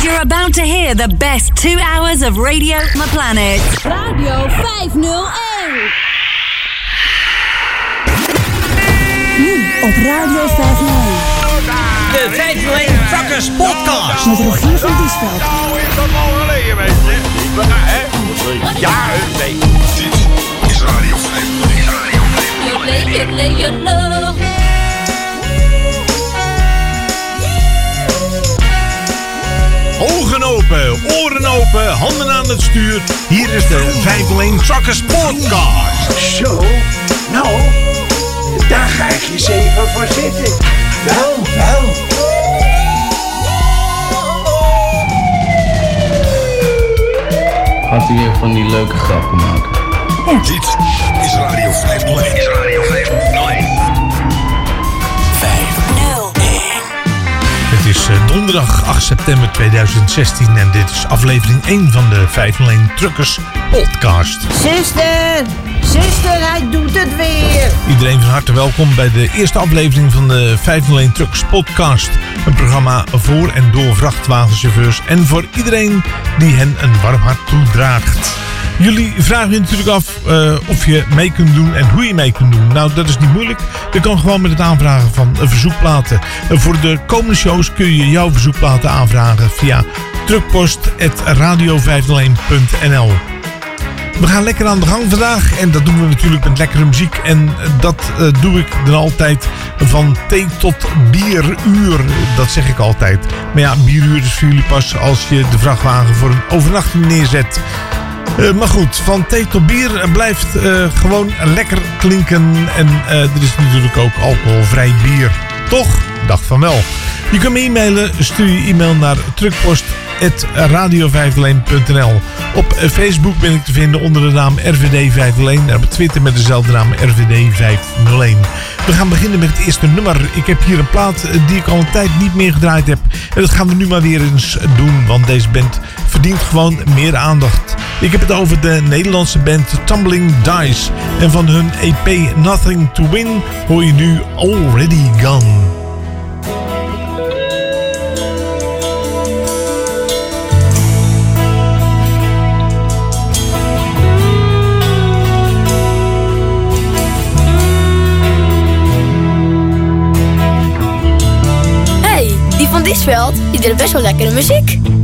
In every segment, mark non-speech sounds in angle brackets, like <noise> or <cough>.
And you're about to hear the best two hours of radio on the planet. Radio 501. Nu op Radio 501. De 501 Truckers Podcast. Met Rogier van Diesveld. Nou, is dat al geleden, weet je? Ja, hè? Ja, nee. Dit is Radio 501. Ogen open, oren open, handen aan het stuur. Hier is de 501 Truckers Podcast. Zo, nou, daar ga ik eens even voor zitten. Wel, wel. Gaat u weer van die leuke grappen maken? Dit is Radio 501. Is Radio 501. 501. Is eh, donderdag 8 september 2016 en dit is aflevering 1 van de 501 Truckers Podcast. Zuster, zuster, hij doet het weer. Iedereen van harte welkom bij de eerste aflevering van de 501 Truckers Podcast. Een programma voor en door vrachtwagenchauffeurs en voor iedereen die hen een warm hart toedraagt. Jullie vragen je natuurlijk af eh, of je mee kunt doen en hoe je mee kunt doen. Nou, dat is niet moeilijk. Je kan gewoon met het aanvragen van verzoekplaten. Eh, voor de komende shows kun je jouw verzoekplaten aanvragen via truckpost.radio501.nl we gaan lekker aan de gang vandaag. En dat doen we natuurlijk met lekkere muziek. En dat eh, doe ik dan altijd van thee tot bieruur. Dat zeg ik altijd. Maar ja, bieruur is voor jullie pas als je de vrachtwagen voor een overnachting neerzet. Eh, maar goed, van thee tot bier blijft eh, gewoon lekker klinken. En eh, er is natuurlijk ook alcoholvrij bier. Toch? Dacht van wel. Je kunt me e-mailen. Stuur je e-mail naar truckpost.radio501.nl Op Facebook ben ik te vinden onder de naam RVD501. En op Twitter met dezelfde naam RVD501. We gaan beginnen met het eerste nummer. Ik heb hier een plaat eh, die ik al een tijd niet meer gedraaid heb. En dat gaan we nu maar weer eens doen. Want deze band verdient gewoon meer aandacht. Ik heb het over de Nederlandse band Tumbling Dice. En van hun EP Nothing to Win hoor je nu Already Gone. Disveld, die best wel lekkere muziek.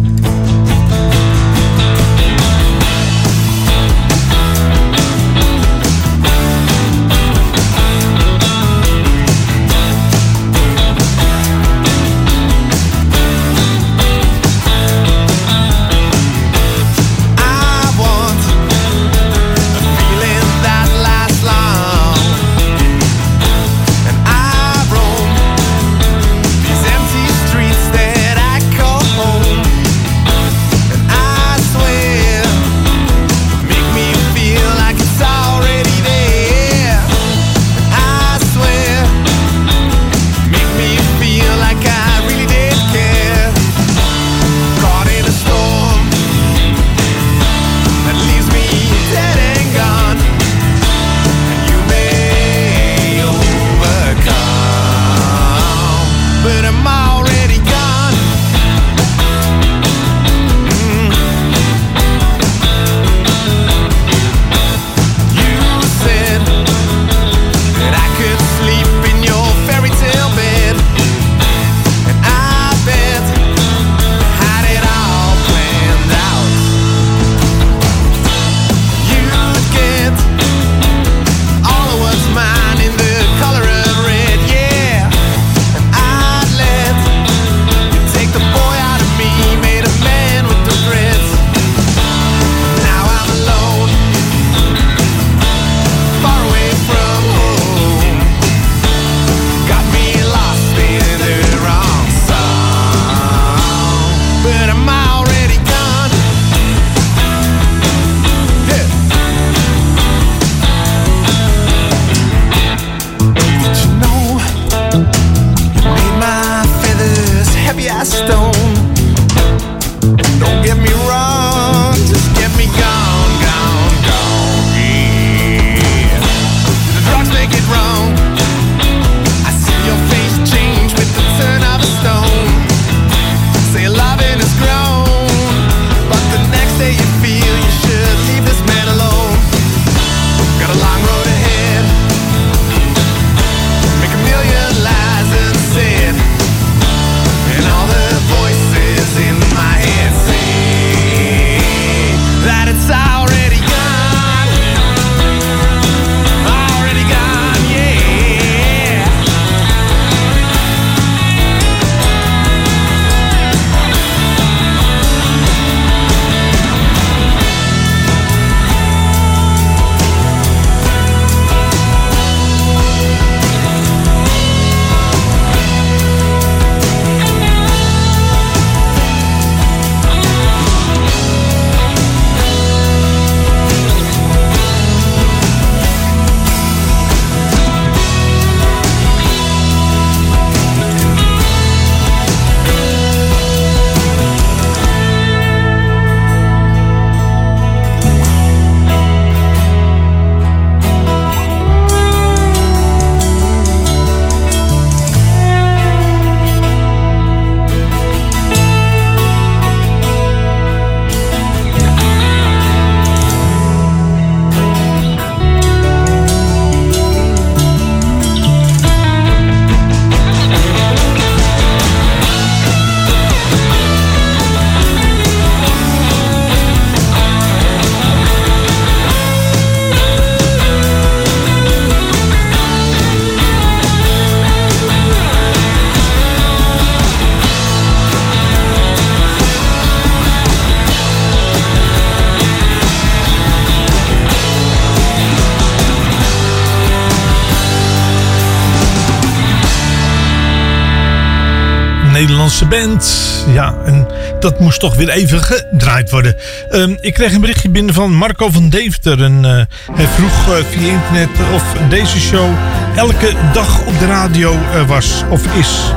Dat moest toch weer even gedraaid worden. Ehm, ik kreeg een berichtje binnen van Marco van Deventer. En eh, hij vroeg eh, via internet of deze show elke dag op de radio eh, was of is.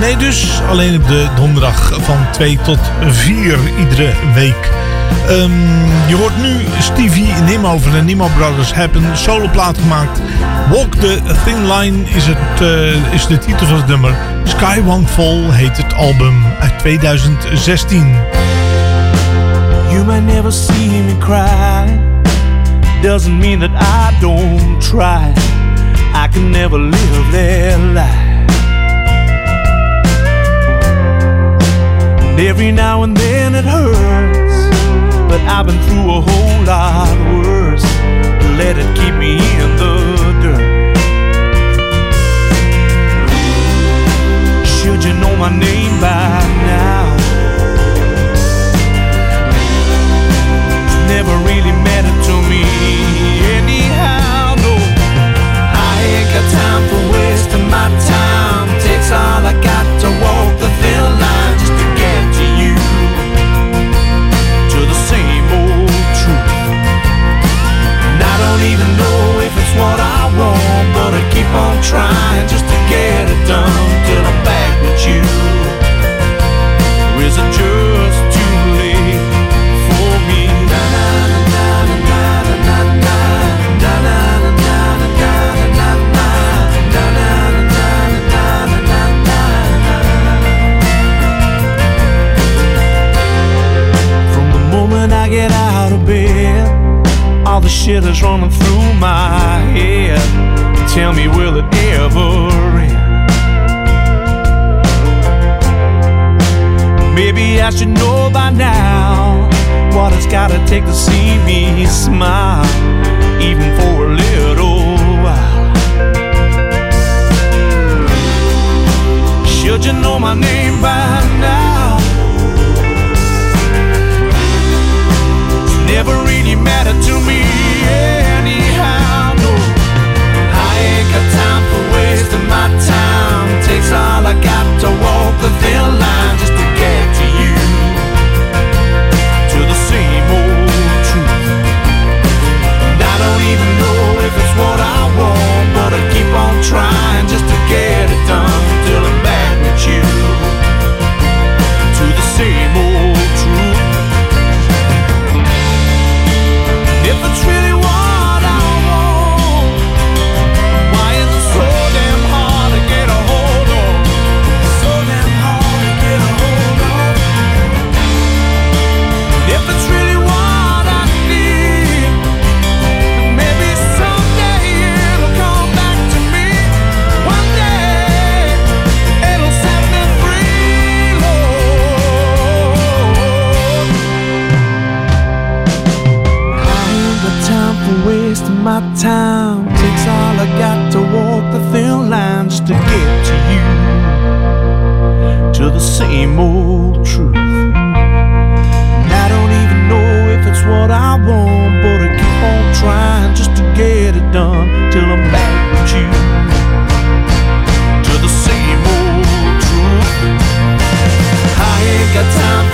nee dus, alleen op de donderdag van 2 tot 4 iedere week. Ehm, je hoort nu Stevie Nimmo van de Nimmo Brothers hebben een soloplaat gemaakt. Walk the Thin Line is, het, uh, is de titel van het nummer. Sky Won't Fall heet het album uit 2016. You might never see me cry Doesn't mean that I don't try I can never live their life every now and then it hurts But I've been through a whole lot worse. Let it keep me in the dirt. Should you know my name by now? Keep on trying just to get it done till I'm back with you. Or is it just too late for me? Na na na na na na na na na na na na na na na na na na na From the moment I get out of bed, all the shit is running through my head. Tell me, will it ever end? Maybe I should know by now what it's gotta take to see me smile, even for a little while. Should you know my name by now? It's never really mattered to me my time. Takes all I got to walk the thin line just to get to you, to the same old truth. And I don't even know if it's what I want, but I keep on trying just to get time. Takes all I got to walk the thin line just to get to you, to the same old truth. And I don't even know if it's what I want, but I keep on trying just to get it done till I'm back with you, to the same old truth. I ain't got time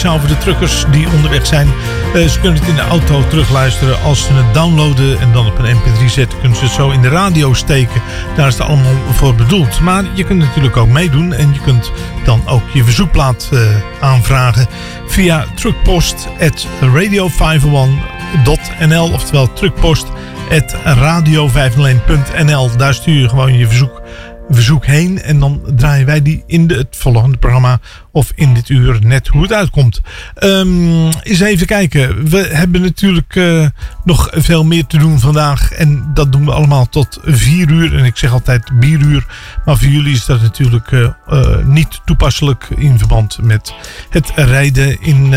speciaal voor de truckers die onderweg zijn. Eh, ze kunnen het in de auto terugluisteren. Als ze het downloaden en dan op een mp3 zetten... kunnen ze het zo in de radio steken. Daar is het allemaal voor bedoeld. Maar je kunt natuurlijk ook meedoen. En je kunt dan ook je verzoekplaat uh, aanvragen... via truckpost.radio501.nl Oftewel truckpost.radio501.nl Daar stuur je gewoon je verzoek verzoek heen. En dan draaien wij die in het volgende programma of in dit uur net hoe het uitkomt. Um, eens even kijken. We hebben natuurlijk uh, nog veel meer te doen vandaag. En dat doen we allemaal tot vier uur. En ik zeg altijd bieruur. Maar voor jullie is dat natuurlijk uh, uh, niet toepasselijk in verband met het rijden in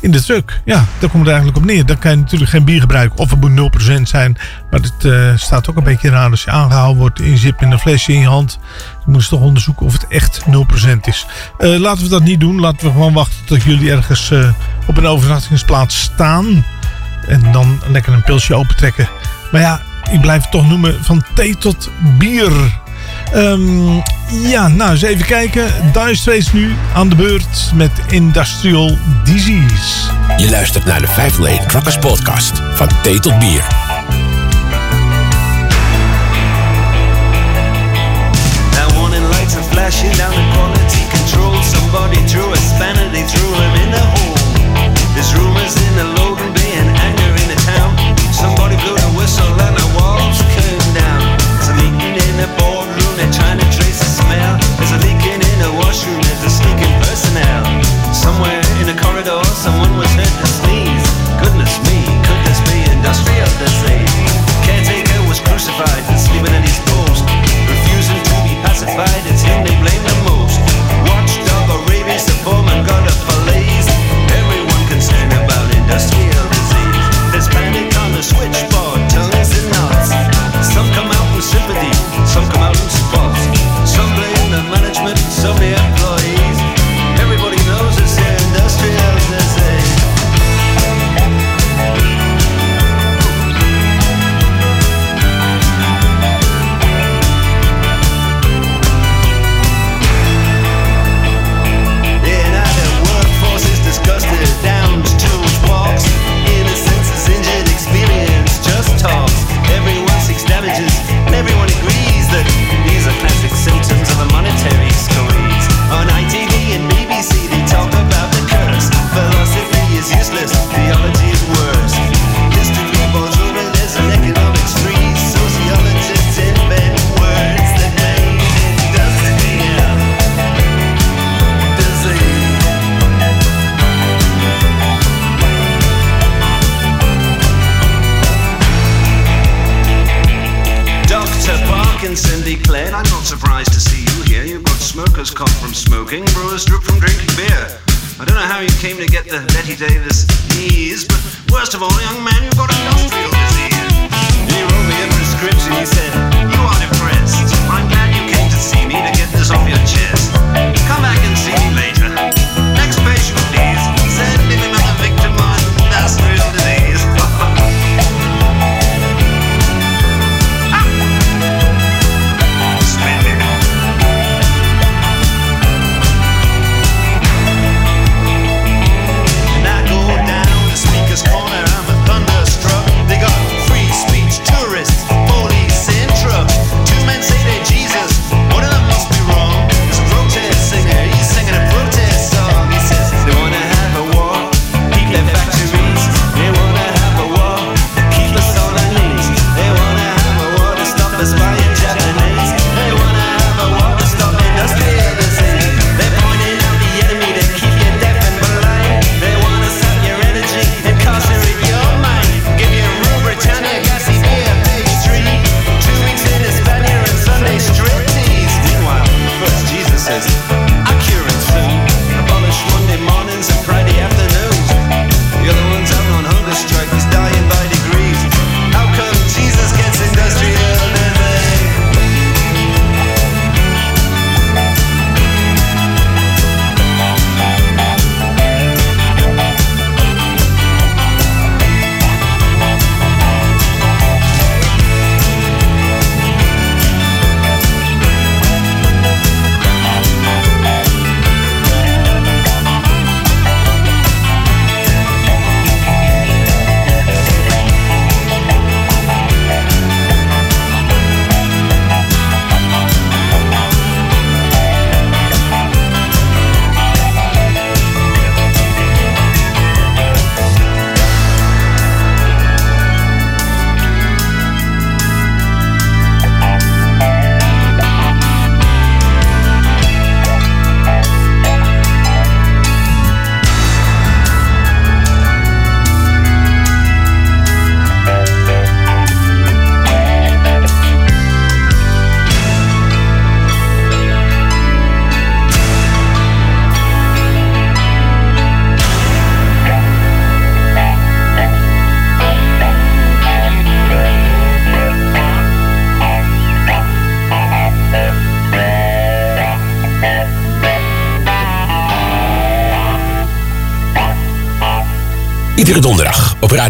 in de truck. Ja, daar komt het eigenlijk op neer. Dan kan je natuurlijk geen bier gebruiken. Of het moet 0% zijn. Maar het uh, staat ook een beetje raar als je aangehouden wordt. Je zit met een flesje in je hand. Dan moeten ze toch onderzoeken of het echt 0% is. Uh, laten we dat niet doen. Laten we gewoon wachten tot jullie ergens uh, op een overnachtingsplaats staan. En dan lekker een pilsje opentrekken. Maar ja, ik blijf het toch noemen van thee tot bier. Um, ja, nou eens even kijken. Dire Straits nu aan de beurt met Industrial Disease. Je luistert naar de 5 Lane Truckers Podcast. Van thee tot bier. Now warning lights are flashing down the quality control. Somebody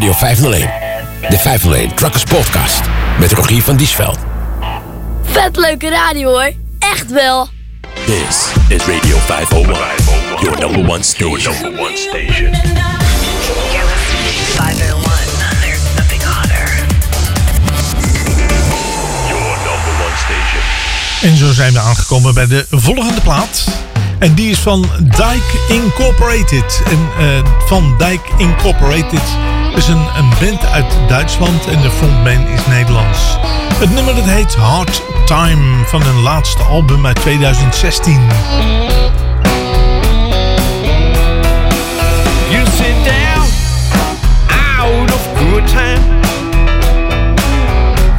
Radio 501. De 501 Truckers Podcast met Rogier van Diesveld. Vet leuke radio hoor. Echt wel. This is Radio 501. Your number one station. Your number one station. En zo zijn we aangekomen bij de volgende plaat. En die is van Dyke Incorporated. En eh, van Dyke Incorporated is een, een band uit Duitsland en de frontman is Nederlands. Het nummer dat heet Hard Time van hun laatste album uit 2016. You sit down out of good time,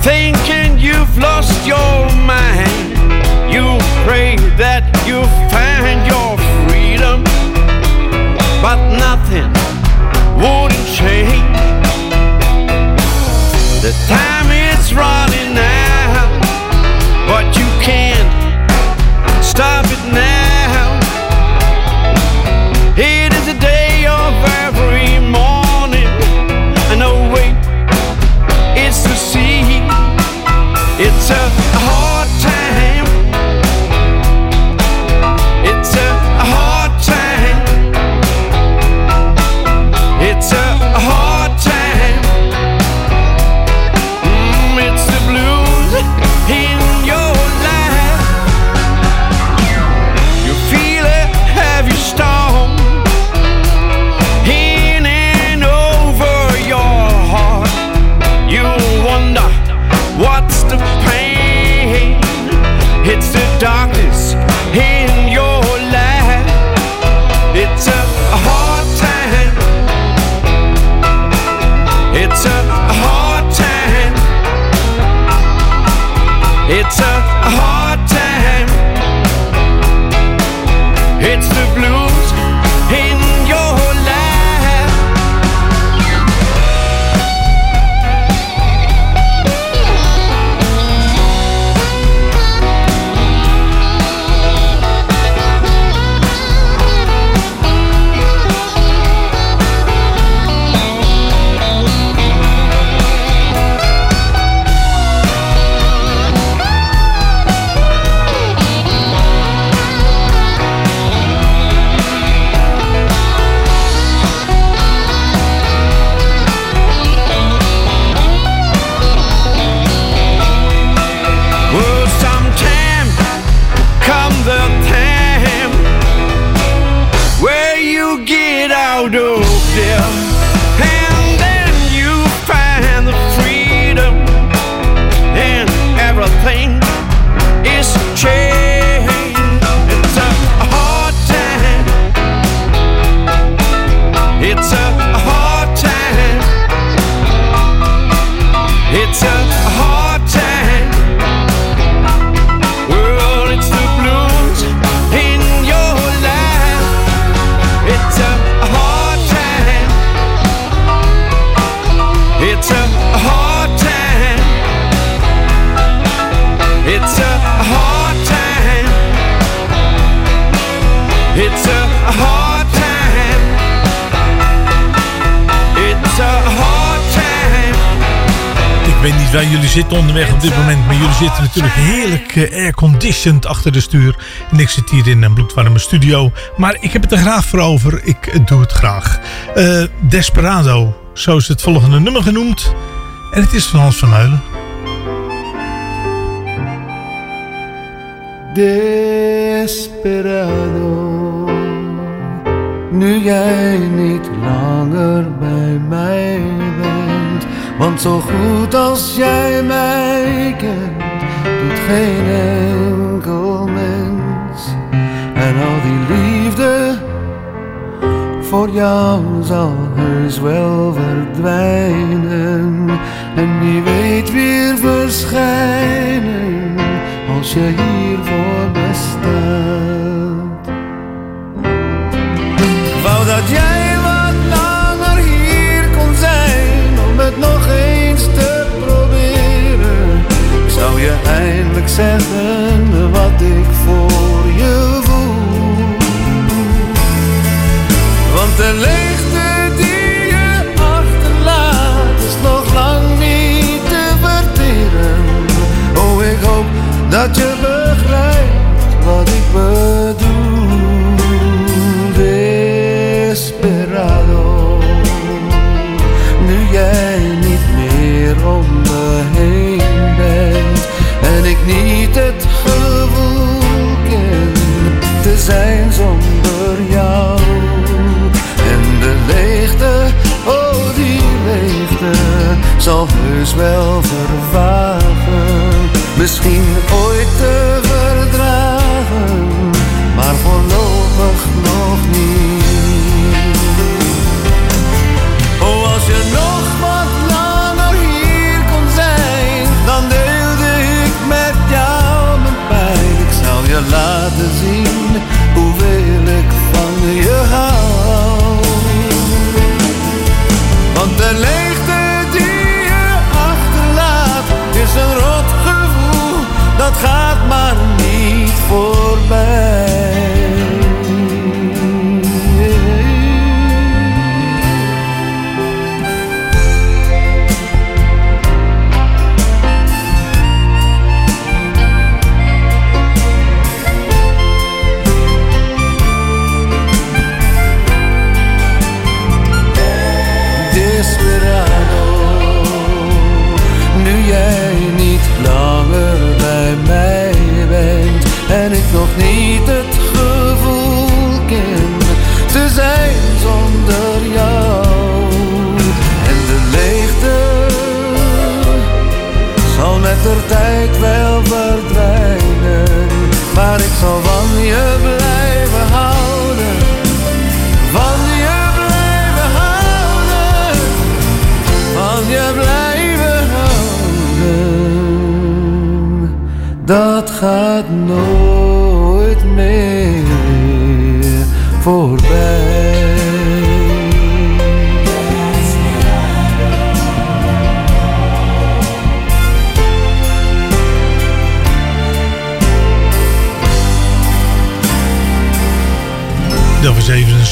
thinking you've lost your mind. You pray that you find your freedom, but nothing Time Waar jullie zitten onderweg op dit moment. Maar jullie zitten natuurlijk heerlijk eh, airconditioned achter de stuur. En ik zit hier in een bloedwarme studio. Maar ik heb het er graag voor over. Ik eh, doe het graag. Eh, Desperado. Zo is het volgende nummer genoemd. En het is van Hans van Heulen. Desperado, nu jij niet langer bij mij bent. Want zo goed als jij mij kent, doet geen enkel mens. En al die liefde voor jou zal heus wel verdwijnen. En wie weet weer verschijnen als je hier voor me staat. Ik wou dat jij nog eens te proberen. Ik zou je eindelijk zeggen wat ik voor je voel. Want de leegte die je achterlaat is nog lang niet te verteren. Oh, ik hoop dat je begrijpt wat ik bedoel. Desperado. Meer heen bent en ik niet het gevoel ken te zijn zonder jou. En de leegte, oh die leegte, zal heus wel vervagen. Misschien ooit te verdragen, maar voorlopig nog niet. Oh, als je nog gaat maar niet voorbij.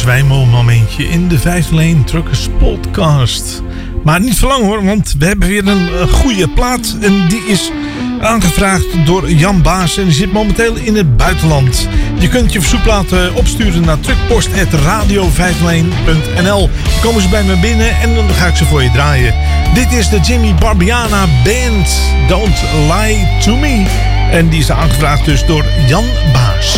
Zwijmelmomentje in de 5 Lane Truckers podcast. Maar niet voor lang hoor, want we hebben weer een eh, goede plaat. En die is aangevraagd door Jan Baas en die zit momenteel in het buitenland. Je kunt je verzoekplaat eh, opsturen naar truckpost.radio5lane.nl Dan komen ze bij me binnen en dan ga ik ze voor je draaien. Dit is de Jimmy Barbiana Band, Don't Lie To Me. En die is aangevraagd dus door Jan Baas.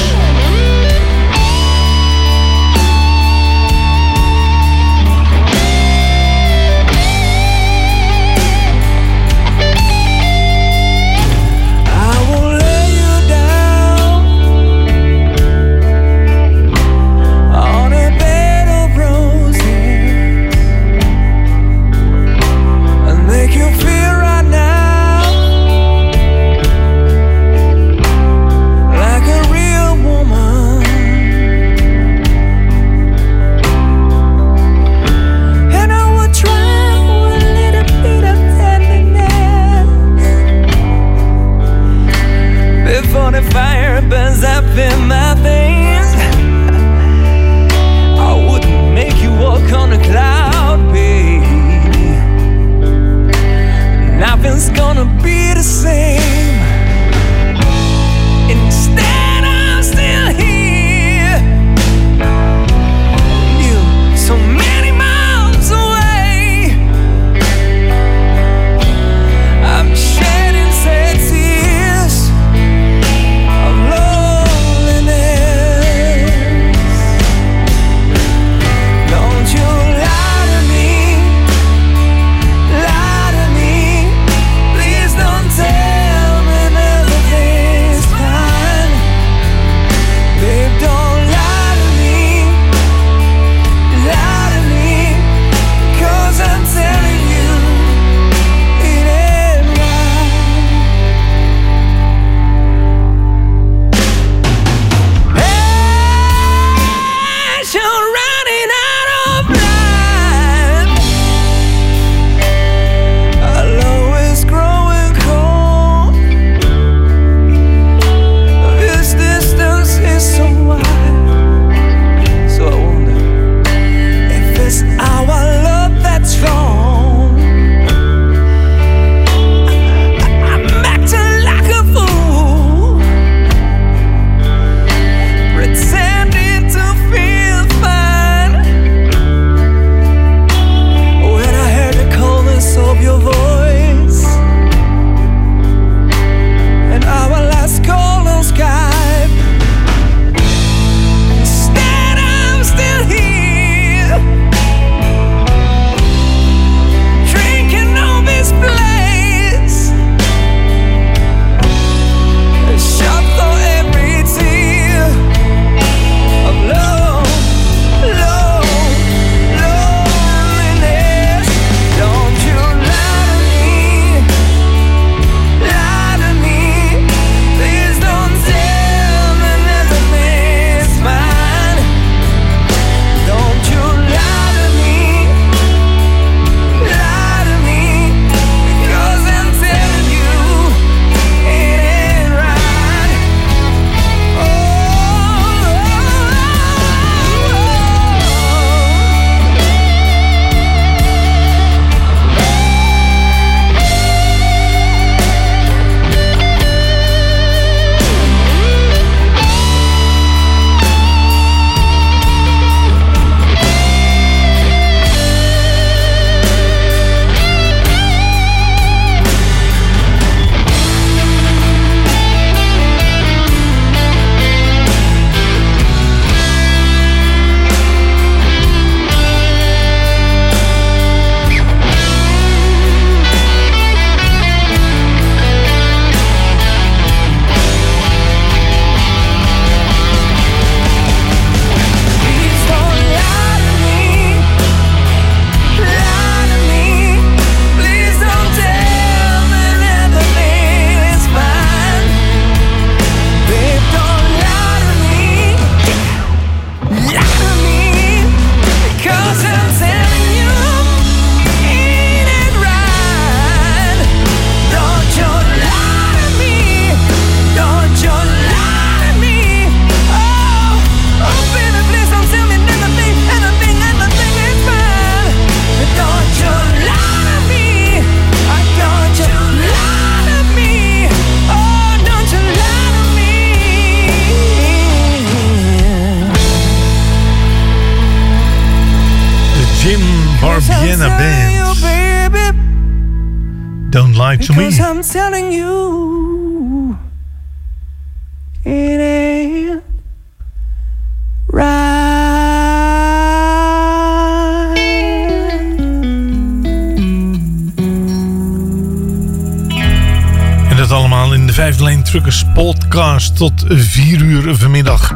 Truckers Podcast tot 4 uur vanmiddag.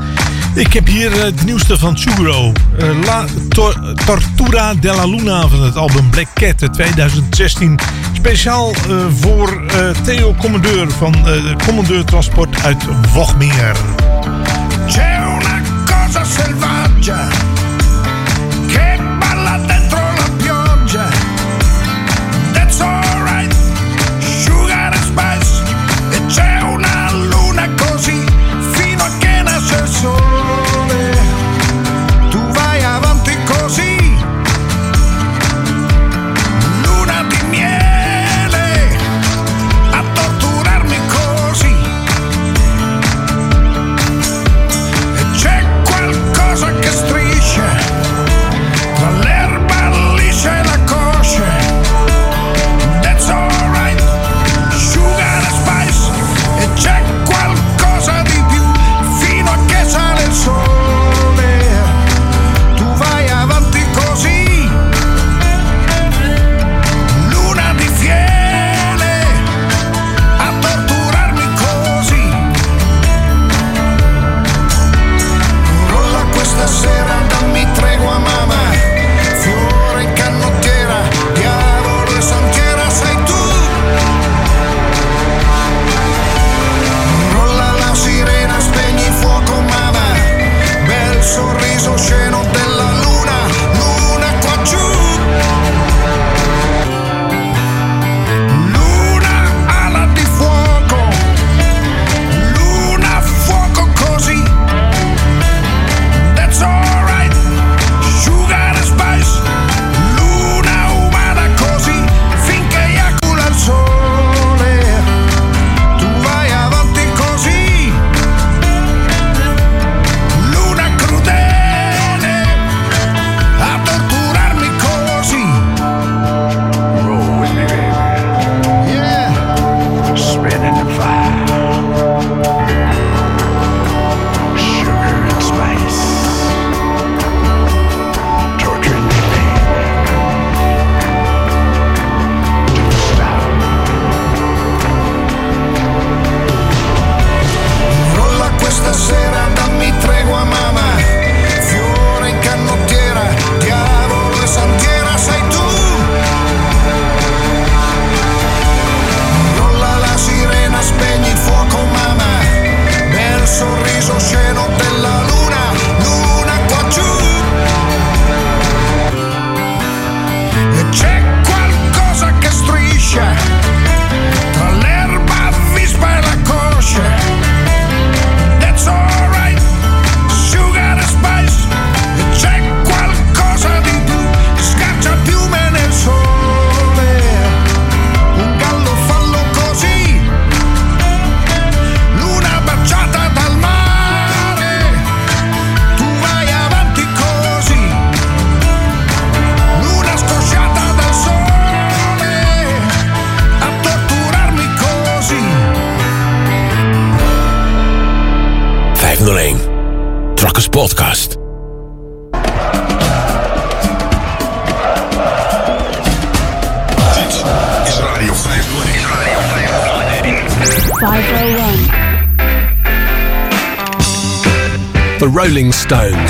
Ik heb hier eh, het nieuwste van Suguro. Eh, La Tor Tortura della Luna van het album Black Cat 2016. Speciaal eh, voor Theo Commandeur van Commandeur Transport uit Wogmeer. C'è una cosa selvaggia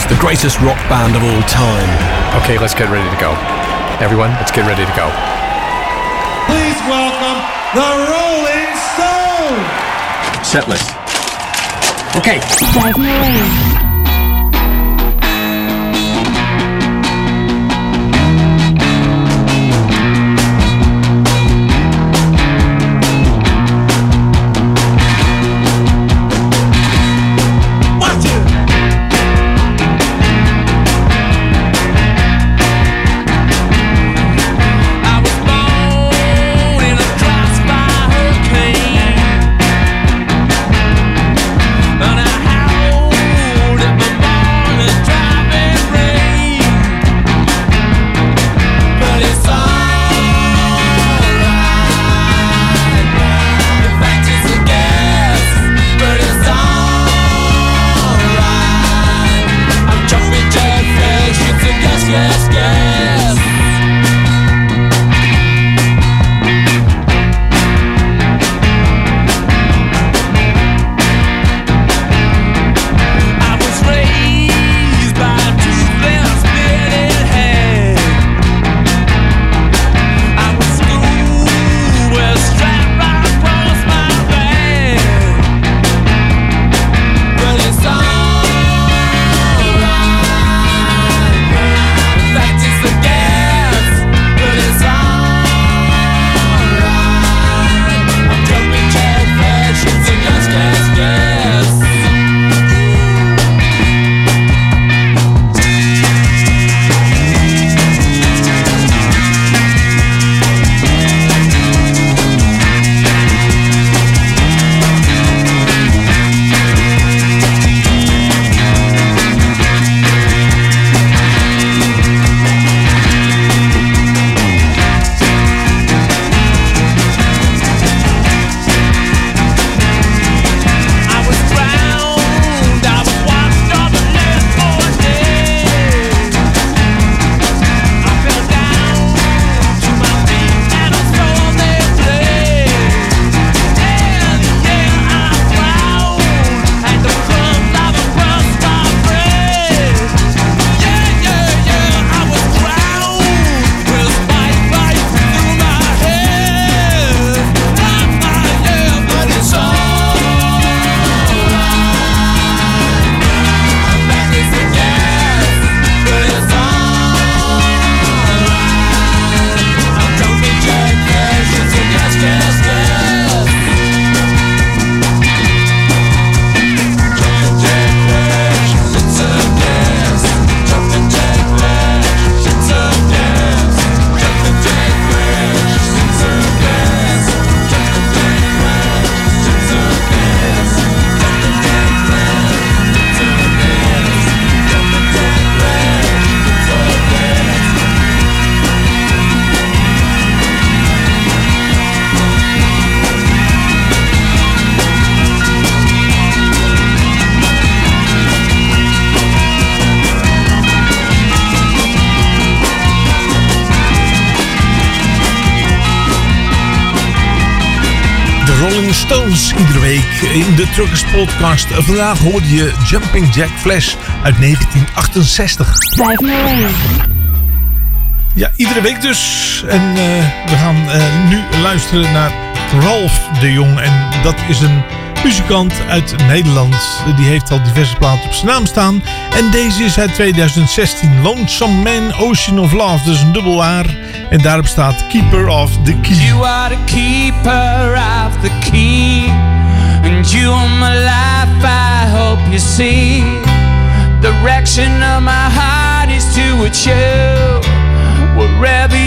the greatest rock band of all time. Okay, let's get ready to go. Everyone, let's get ready to go. Please welcome the Rolling Stones! Setlist. Okay. Driving away. Podcast. Vandaag hoorde je Jumping Jack Flash uit 1968. 501. Ja, iedere week dus. En uh, we gaan uh, nu luisteren naar Ralph de Jong. En dat is een muzikant uit Nederland. Die heeft al diverse platen op zijn naam staan. En deze is uit 2016. Lonesome Man, Ocean of Love. Dus een dubbel. En daarop staat Keeper of the Key. You are the keeper of the key. You are my life, I hope you see. The direction of my heart is towards you. Wherever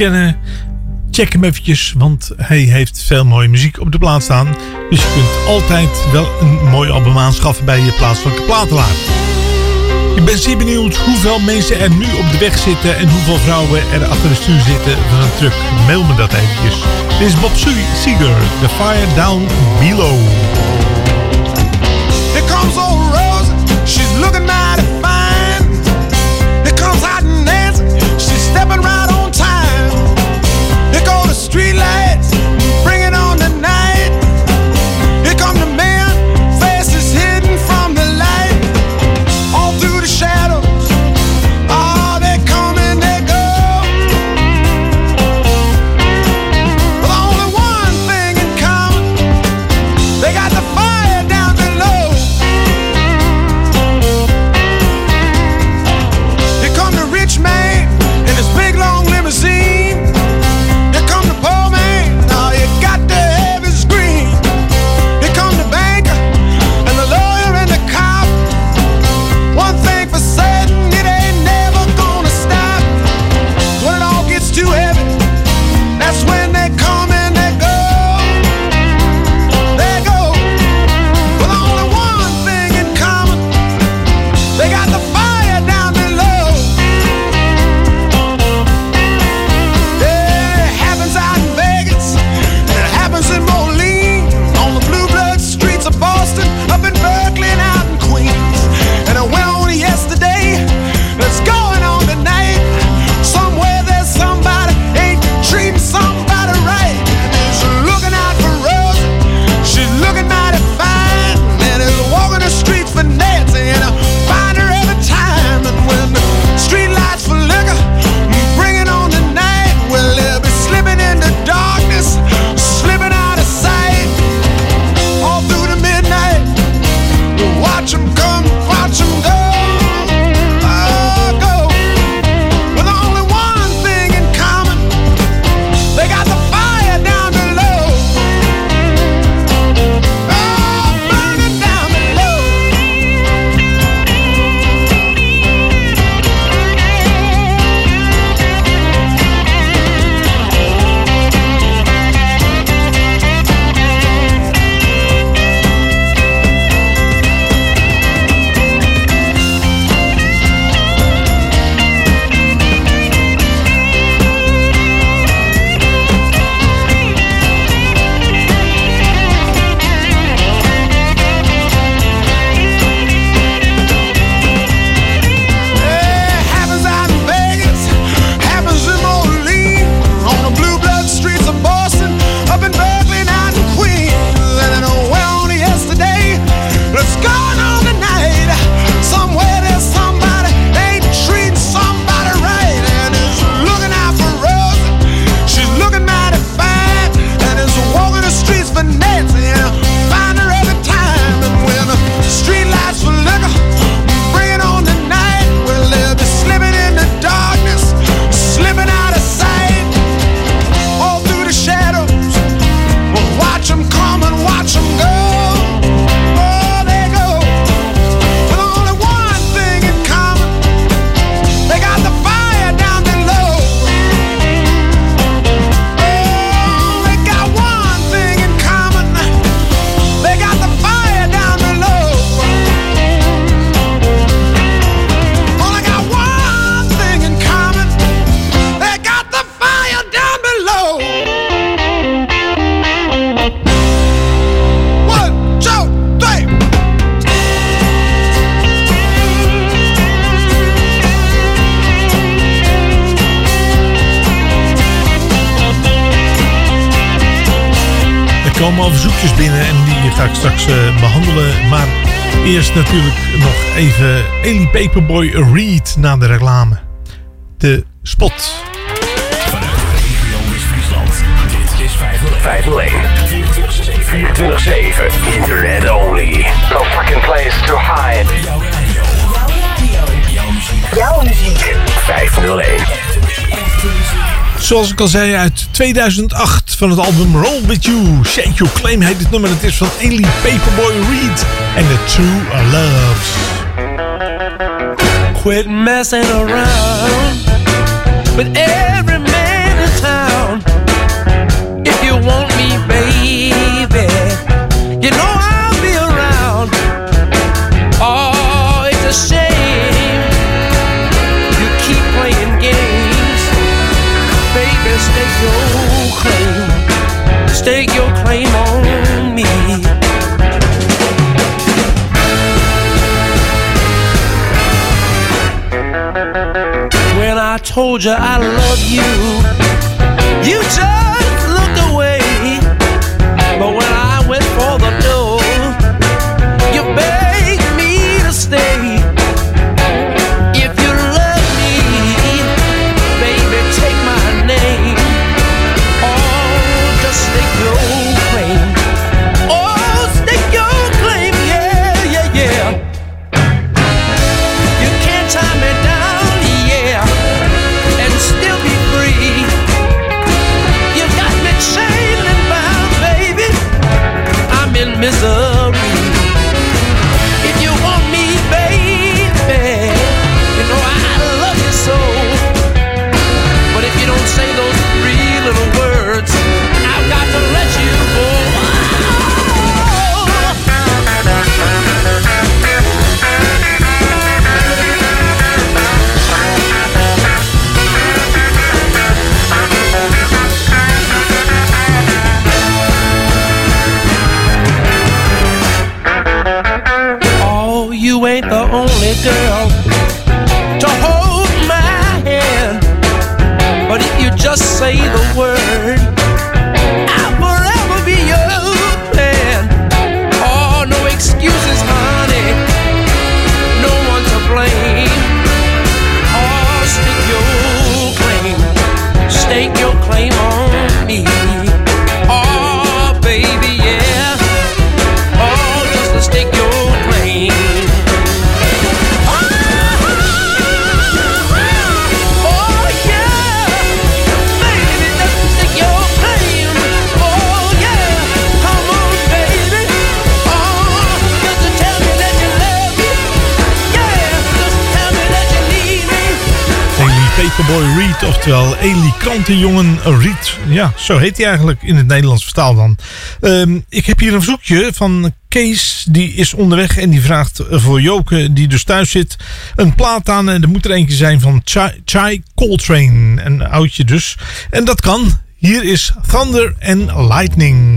kennen, check hem eventjes, want hij heeft veel mooie muziek op de plaat staan. Dus je kunt altijd wel een mooi album aanschaffen bij je plaatselijke platenlaar. Ik ben zeer benieuwd hoeveel mensen er nu op de weg zitten en hoeveel vrouwen er achter de stuur zitten van een truck. Mail me dat eventjes. Dit is Bob Seger, The Fire Down Below. Here comes old Rose, she's looking Paperboy Reed na de reclame. De spot. Vanuit de regio West-Friesland. Dit is 501. 24-7. Internet only. No fucking place to hide. Jouw radio. Jouw muziek. Jouw muziek. 501. Zoals ik al zei, uit 2008 van het album Roll With You. Shake Your Claim heet het nummer. Het is van Ellie Paperboy Reed en The True Loves. Quit messing around. With every man told you I love you, you Zo heet hij eigenlijk in het Nederlands vertaal dan. Ehm, ik heb hier een verzoekje van Kees, die is onderweg en die vraagt voor Joke, die dus thuis zit, een plaat aan. En er moet er eentje zijn van Chai, Chai Coltrane, een oudje dus. En dat kan. Hier is Thunder and Lightning.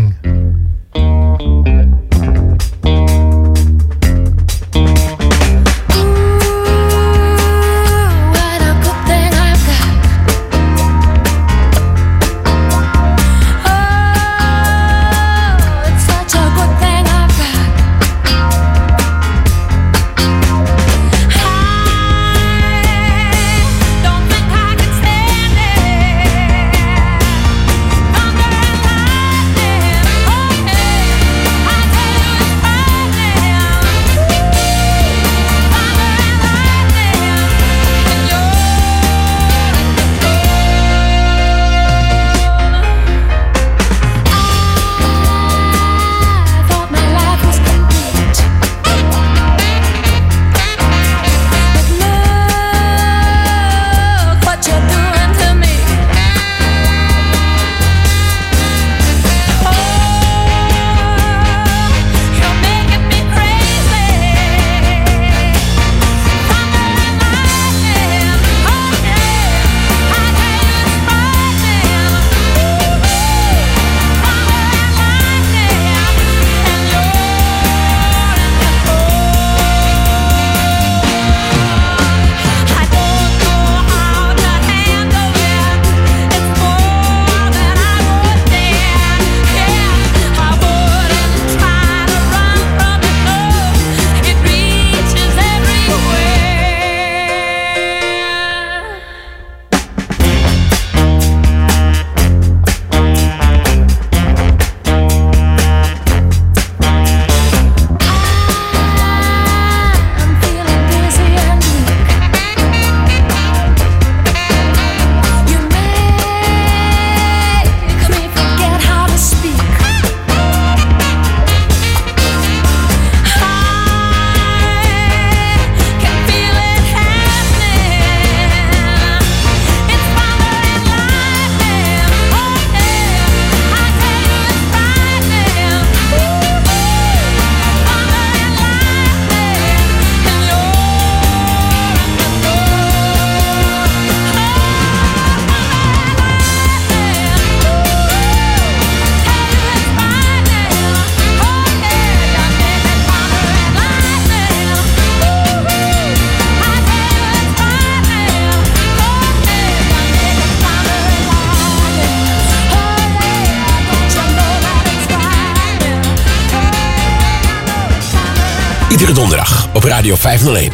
Radio 501.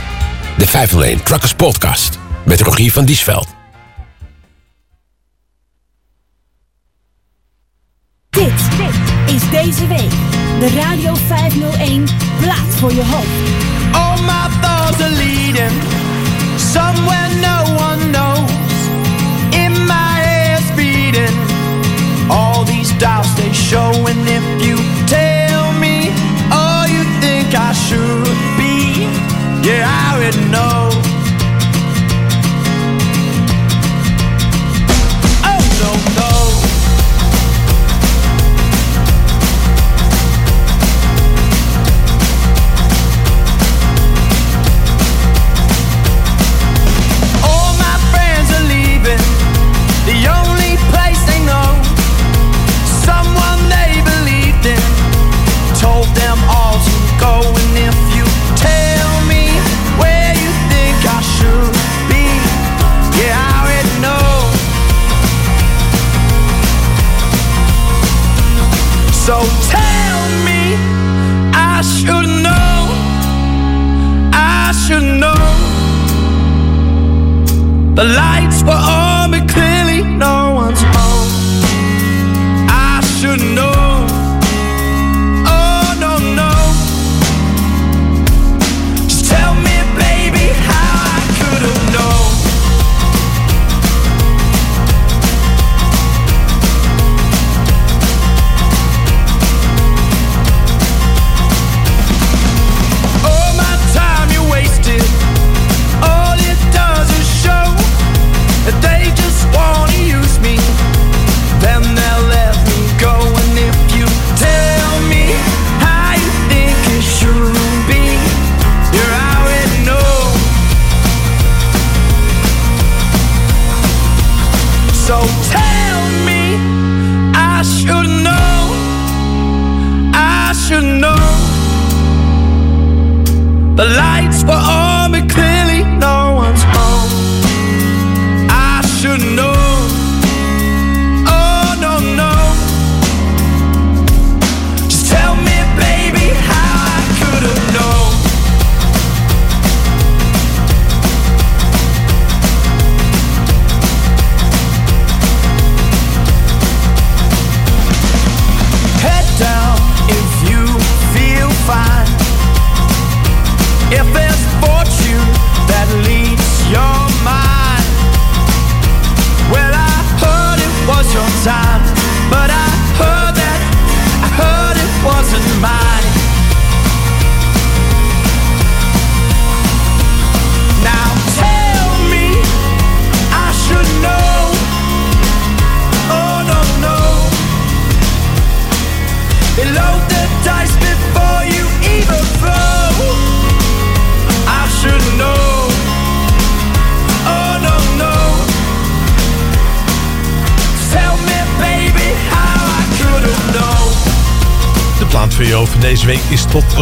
De 501 Truckers Podcast. Met Rogier van Diesveld. Lights were on,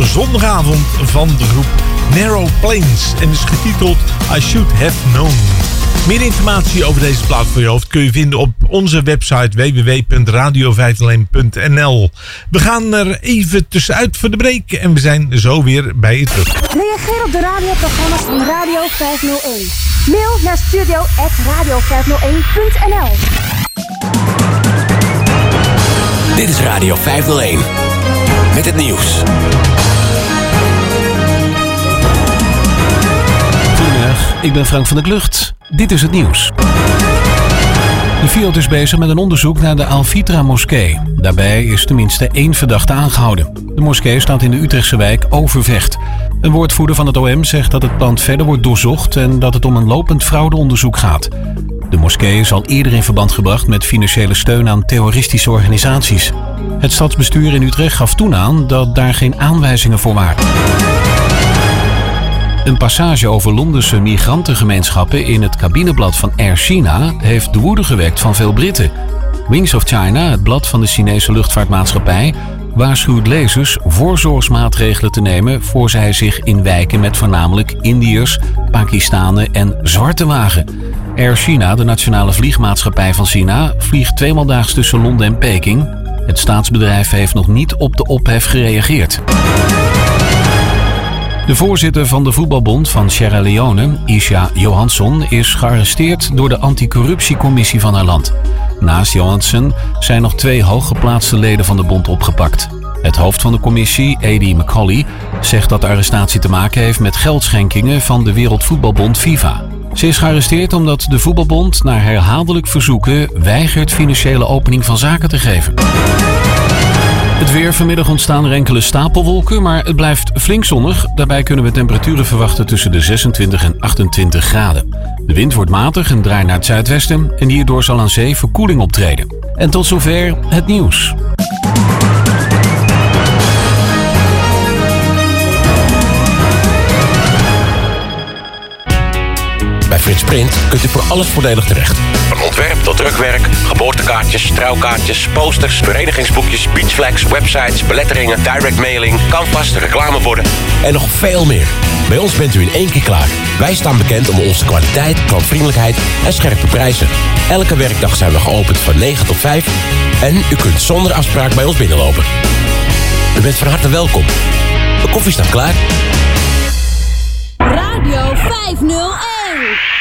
zondagavond van de groep Narrow Plains en is getiteld I Should Have Known. Meer informatie over deze plaat voor je hoofd kun je vinden op onze website www.radio501.nl. We gaan er even tussenuit voor de break en we zijn zo weer bij je terug. Reageer op de radioprogramma's van Radio 501. Mail naar studio.radio501.nl Dit is Radio 501. Met het nieuws. Goedemiddag, ik ben Frank van der Klucht. Dit is het nieuws. De FIOD is bezig met een onderzoek naar de Alfitra-moskee. Daarbij is tenminste één verdachte aangehouden. De moskee staat in de Utrechtse wijk Overvecht. Een woordvoerder van het OM zegt dat het pand verder wordt doorzocht en dat het om een lopend fraudeonderzoek gaat. De moskee is al eerder in verband gebracht met financiële steun aan terroristische organisaties. Het stadsbestuur in Utrecht gaf toen aan dat daar geen aanwijzingen voor waren. Een passage over Londense migrantengemeenschappen in het cabineblad van Air China heeft de woede gewekt van veel Britten. Wings of China, het blad van de Chinese luchtvaartmaatschappij, waarschuwt lezers voorzorgsmaatregelen te nemen voor zij zich inwijken met voornamelijk Indiërs, Pakistanen en zwarte wagen. Air China, de nationale vliegmaatschappij van China, vliegt tweemaal daags tussen Londen en Peking. Het staatsbedrijf heeft nog niet op de ophef gereageerd. De voorzitter van de voetbalbond van Sierra Leone, Isha Johansson, is gearresteerd door de anticorruptiecommissie van haar land. Naast Johansson zijn nog twee hooggeplaatste leden van de bond opgepakt. Het hoofd van de commissie, Eddie McCauley, zegt dat de arrestatie te maken heeft met geldschenkingen van de Wereldvoetbalbond FIFA. Ze is gearresteerd omdat de voetbalbond na herhaaldelijk verzoeken weigert financiële opening van zaken te geven. Het weer vanmiddag ontstaan er enkele stapelwolken, maar het blijft flink zonnig. Daarbij kunnen we temperaturen verwachten tussen de 26 en 28 graden. De wind wordt matig en draait naar het zuidwesten en hierdoor zal aan zee verkoeling optreden. En tot zover het nieuws. Frits Print kunt u voor alles voordelig terecht. Van ontwerp tot drukwerk, geboortekaartjes, trouwkaartjes, posters, verenigingsboekjes, beachflags, websites, beletteringen, direct mailing, canvas, reclameborden en nog veel meer. Bij ons bent u in één keer klaar. Wij staan bekend om onze kwaliteit, klantvriendelijkheid en scherpe prijzen. Elke werkdag zijn we geopend van 9 tot 5 en u kunt zonder afspraak bij ons binnenlopen. U bent van harte welkom. De koffie staat klaar. Radio 501.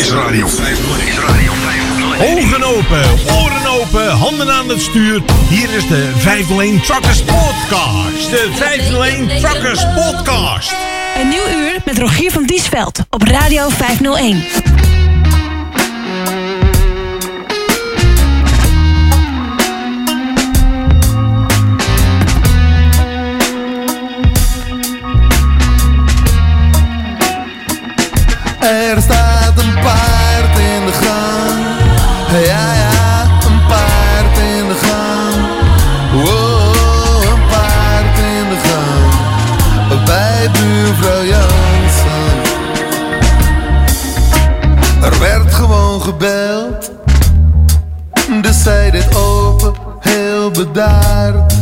Dit is Radio 501. Is Radio 501. Ogen open, oren open, handen aan het stuur. Hier is de 501 Truckers Podcast. De 501 Truckers Podcast. Een nieuw uur met Rogier van Diesveld op Radio 501. Bedaard.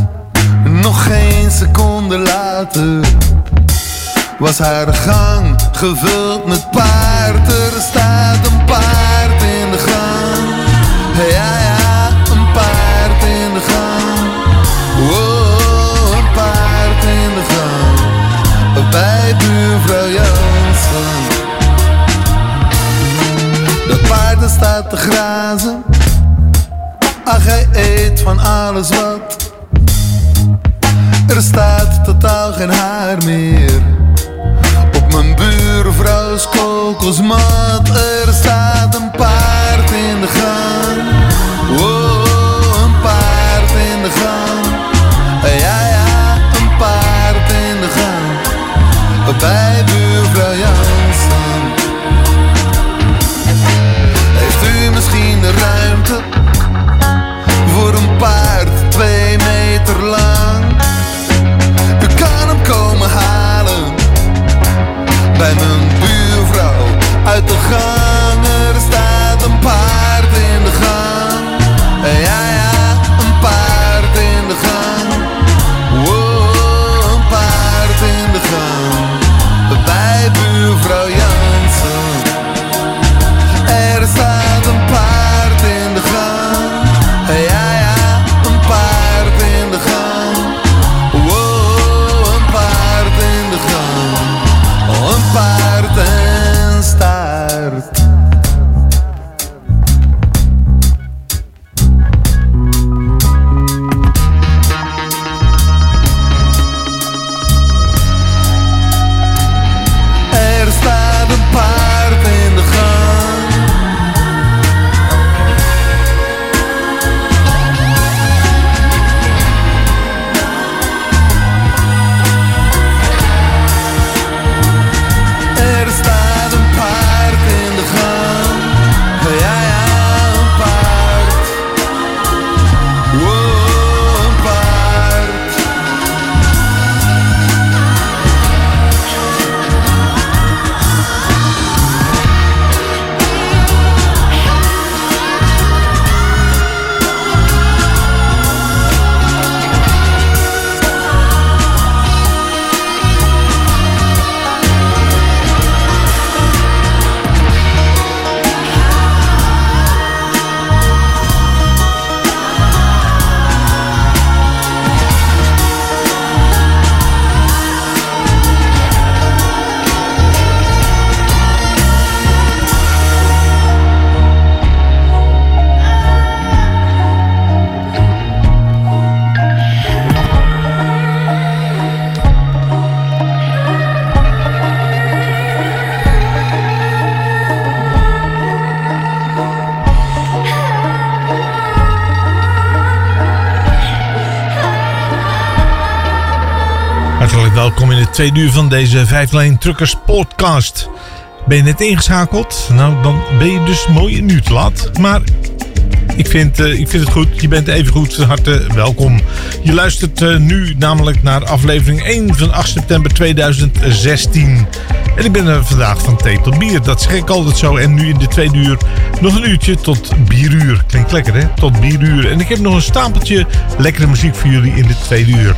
Nog geen seconde later was haar gang gevuld met paard. Er staat een paard in de gang. Ja, ja, een paard in de gang. Wow, een paard in de gang. Bij buurvrouw Jansen. Dat paard staat te grazen. Ach, hij eet van alles wat. Er staat totaal geen haar meer. Op mijn buurvrouws kokosmat Er staat een paard in de gang tweede uur van deze 5 Lane Truckers podcast. Ben je net ingeschakeld? Nou, dan ben je dus mooi uur te laat. Maar ik vind, uh, ik vind het goed. Je bent even goed van harte welkom. Je luistert uh, nu namelijk naar aflevering 1 van 8 september 2016. En ik ben er vandaag van thee tot bier. Dat zeg ik altijd zo. En nu in de tweede uur nog een uurtje tot bieruur. Klinkt lekker hè? Tot bieruur. En ik heb nog een stapeltje lekkere muziek voor jullie in de tweede uur.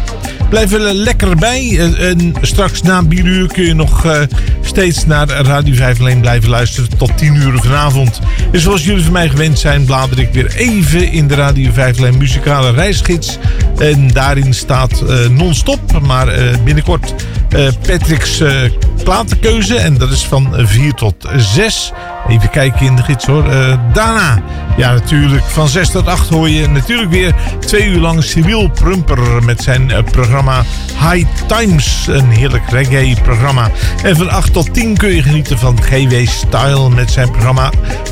Blijf er lekker bij. En straks na bieruur kun je nog uh, steeds naar Radio 5 alleen blijven luisteren tot 10 uur vanavond. En zoals jullie van mij gewend zijn, blader ik weer even in de Radio 5 alleen muzikale reisgids. En daarin staat uh, non-stop, maar binnenkort Patrick's platenkeuze. En dat is van 4 tot 6. Even kijken in de gids hoor. Daarna, ja natuurlijk, van 6 tot 8 hoor je natuurlijk weer twee uur lang Cyril Prumper met zijn uh, programma High Times. Een heerlijk reggae-programma. En van 8 tot 10 kun je genieten van GW Style met zijn programma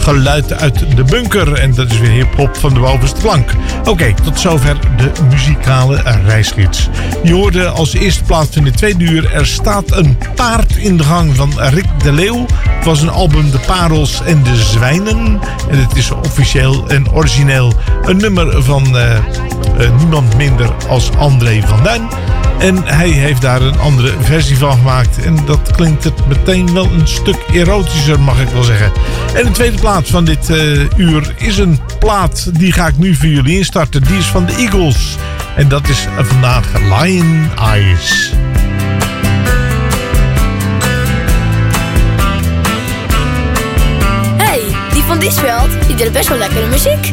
Geluid uit de Bunker. En dat is weer hip-hop van de bovenste plank. Oké, tot zover de muzikale reisgids. Je hoorde als eerste plaats in de tweede uur. Er staat een paard in de gang van Rick de Leeuw. Het was een album De Parels en de Zwijnen. En het is officieel en origineel een nummer van uh, uh, niemand minder als André van Duin. En hij heeft daar een andere versie van gemaakt. En dat klinkt het meteen wel een stuk erotischer, mag ik wel zeggen. En de tweede plaat van dit uh, uur is een plaat die ga ik nu voor jullie instarten. Die is van de Eagles. En dat is vandaag Lion Eyes. van Diesveld, die deed best wel lekkere muziek.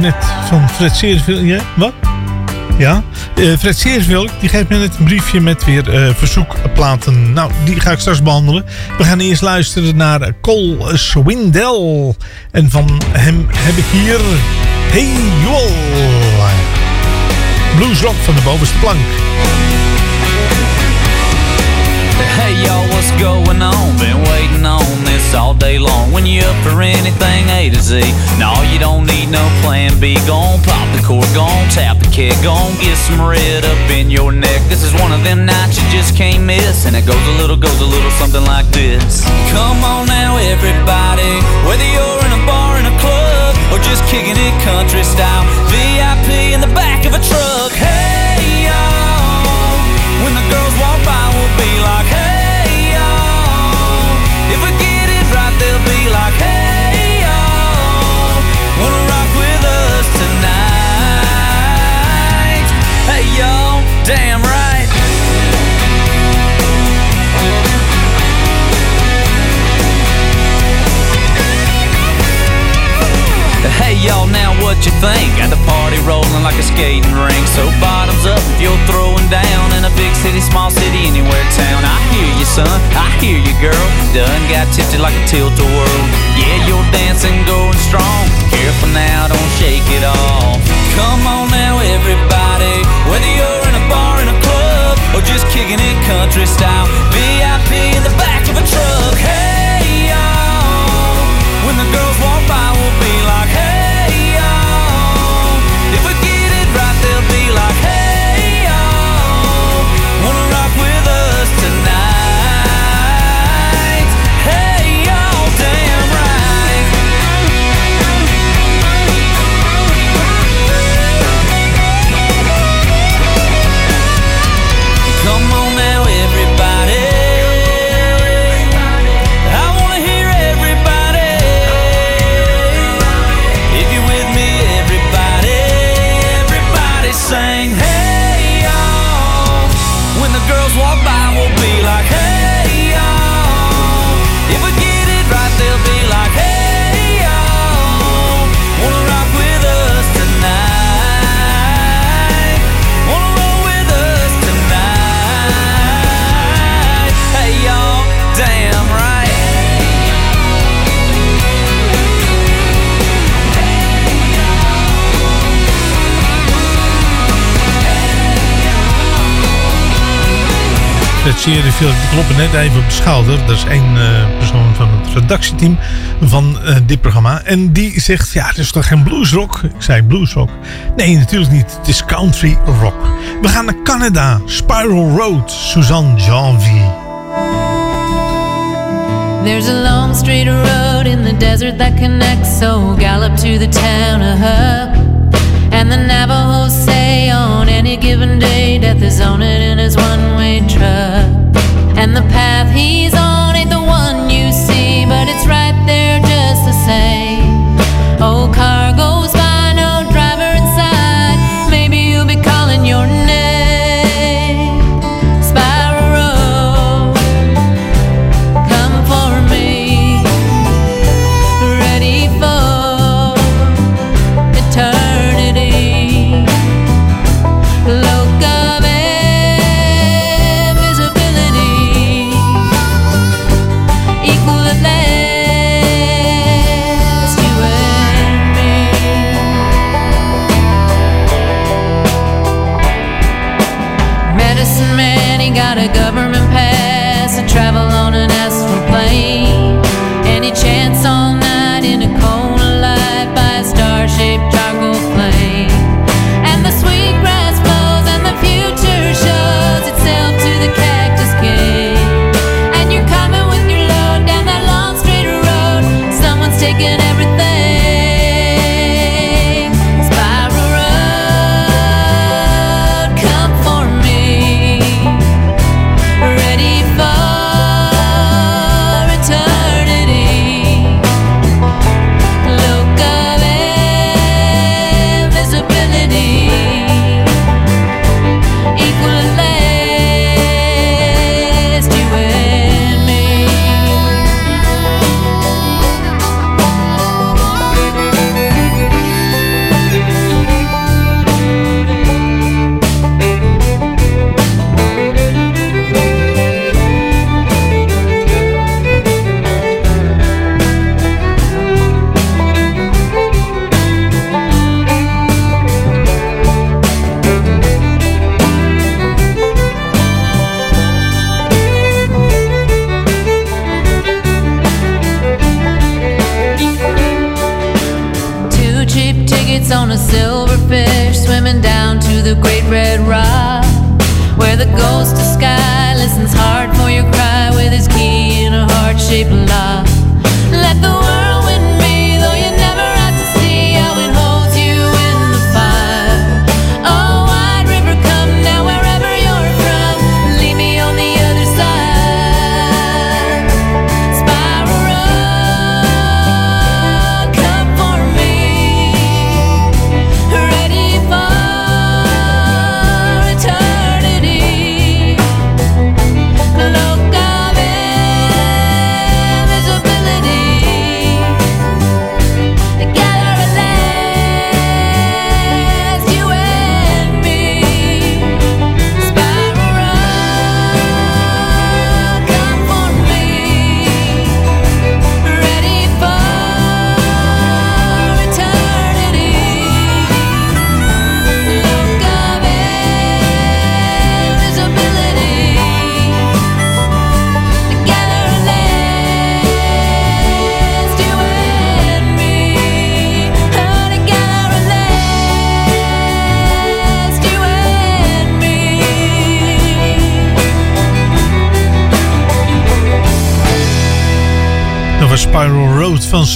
net van Fred Seersveld... Ja, wat? Ja? Eh, Fred die geeft me net een briefje met weer eh, verzoekplaten. Nou, die ga ik straks behandelen. We gaan eerst luisteren naar Cole Swindell. En van hem heb ik hier... Hey Joel! Bluesrock van de bovenste plank. Hey y'all, what's going on? Been waiting on this all day long. When you up for anything A to Z, no, you don't need no plan B. Gon' pop the cork, gon' tap the keg, gon' get some red up in your neck. This is one of them nights you just can't miss, and it goes a little, goes a little something like this. Come on now, everybody, whether you're in a bar, in a club, or just kicking it country style, VIP in the back of a truck. Hey y'all, when the girls walk by, we'll be like, hey like, hey. Wanna rock with us tonight? Hey damn right. Y'all, now what you think? Got the party rolling like a skating rink. So bottoms up if you're throwing down in a big city, small city, anywhere town. I hear you, son. I hear you, girl. Done got tipsy like a tilt-a-whirl. Yeah, you're dancing, going strong. Careful now, don't shake it off. Come on now, everybody. Whether you're in a bar, in a club, or just kicking it country style. VIP in the back of a truck. Hey stretcheerde viel ik kloppen net even op de schouder. Dat is één eh, persoon van het redactieteam van eh, dit programma. En die zegt, ja, het is toch geen bluesrock? Ik zei bluesrock. Nee, natuurlijk niet. Het is country rock. We gaan naar Canada. Spiral Road. Suzanne Janvier. There's a long straight road in the desert that connects, so gallop to the town of Hub. And the on any given day, death is on it in his one way truck. And the path he's on a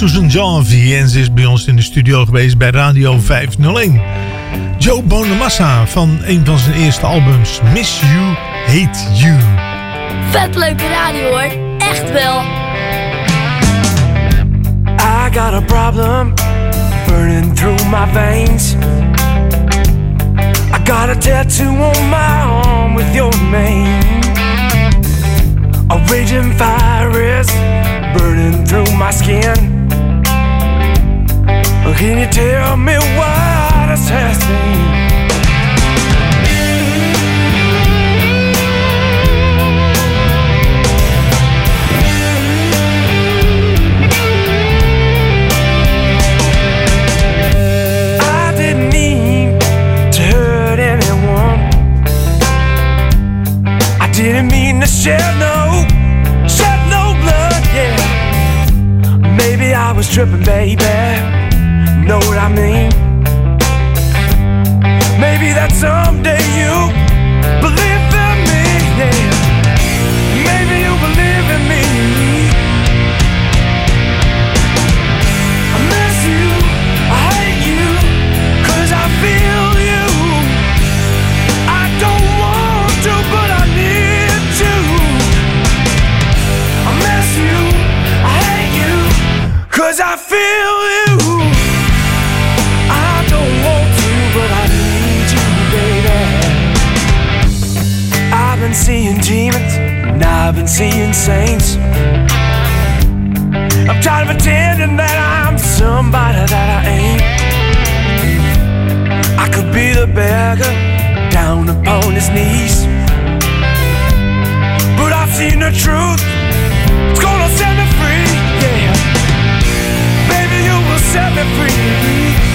Susan Janvi. En ze is bij ons in de studio geweest bij Radio 501. Joe Bonamassa van een van zijn eerste albums, Miss You, Hate You. Vet leuke radio hoor. Echt wel. I got a problem burning through my veins. I got a tattoo on my arm with your name. A raging fire is burning through my skin. Can you tell me what is happening? I didn't mean to hurt anyone. I didn't mean to shed no, shed no blood, yeah. Maybe I was tripping, baby. Know what I mean? Maybe that someday you seeing demons, and I've been seeing saints. I'm tired of pretending that I'm somebody that I ain't. I could be the beggar down upon his knees. But I've seen the truth, it's gonna set me free, yeah. Baby, you will set me free.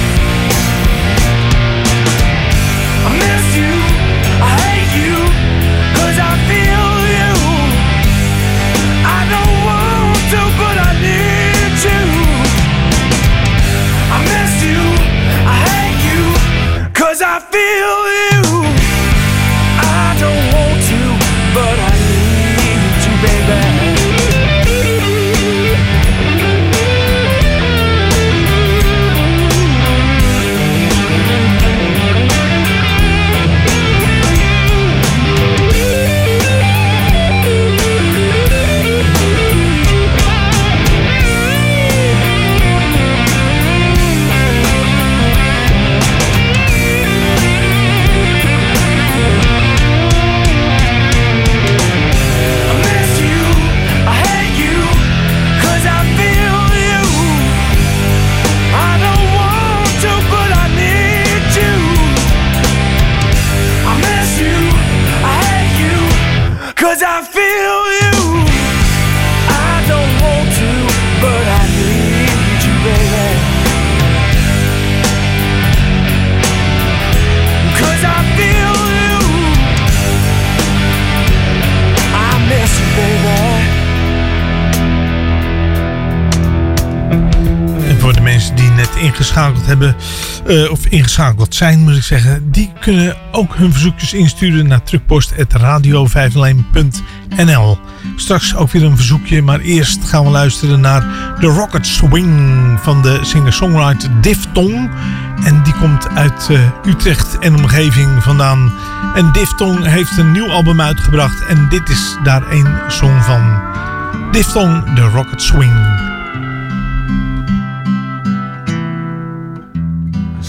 Ingeschakeld hebben, eh, of ingeschakeld zijn moet ik zeggen, die kunnen ook hun verzoekjes insturen naar truckpost.radio501.nl. Straks ook weer een verzoekje, maar eerst gaan we luisteren naar The Rocket Swing van de singer-songwriter Diftong. En die komt uit eh, Utrecht en omgeving vandaan. En Diftong heeft een nieuw album uitgebracht en dit is daar een song van. Diftong, The Rocket Swing.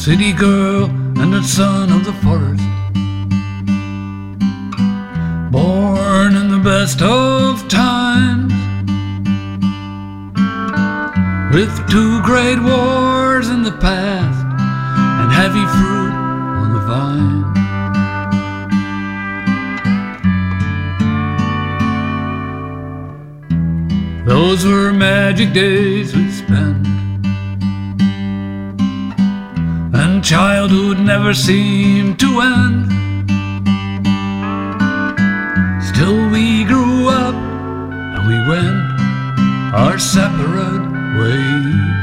City girl and the son of the forest. Born in the best of times, with two great wars in the past and heavy fruit on the vine. Those were magic days we spent. Childhood never seemed to end. Still, we grew up and we went our separate ways.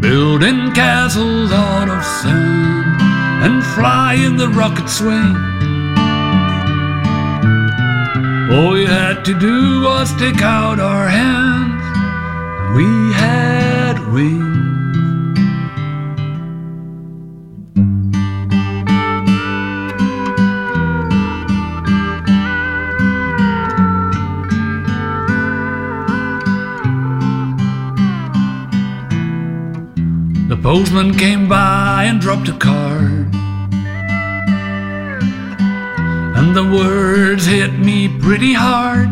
Building castles out of sand and flying the rocket swing. All we had to do was stick out our hands, and we had wings. The postman came by and dropped a card. The words hit me pretty hard.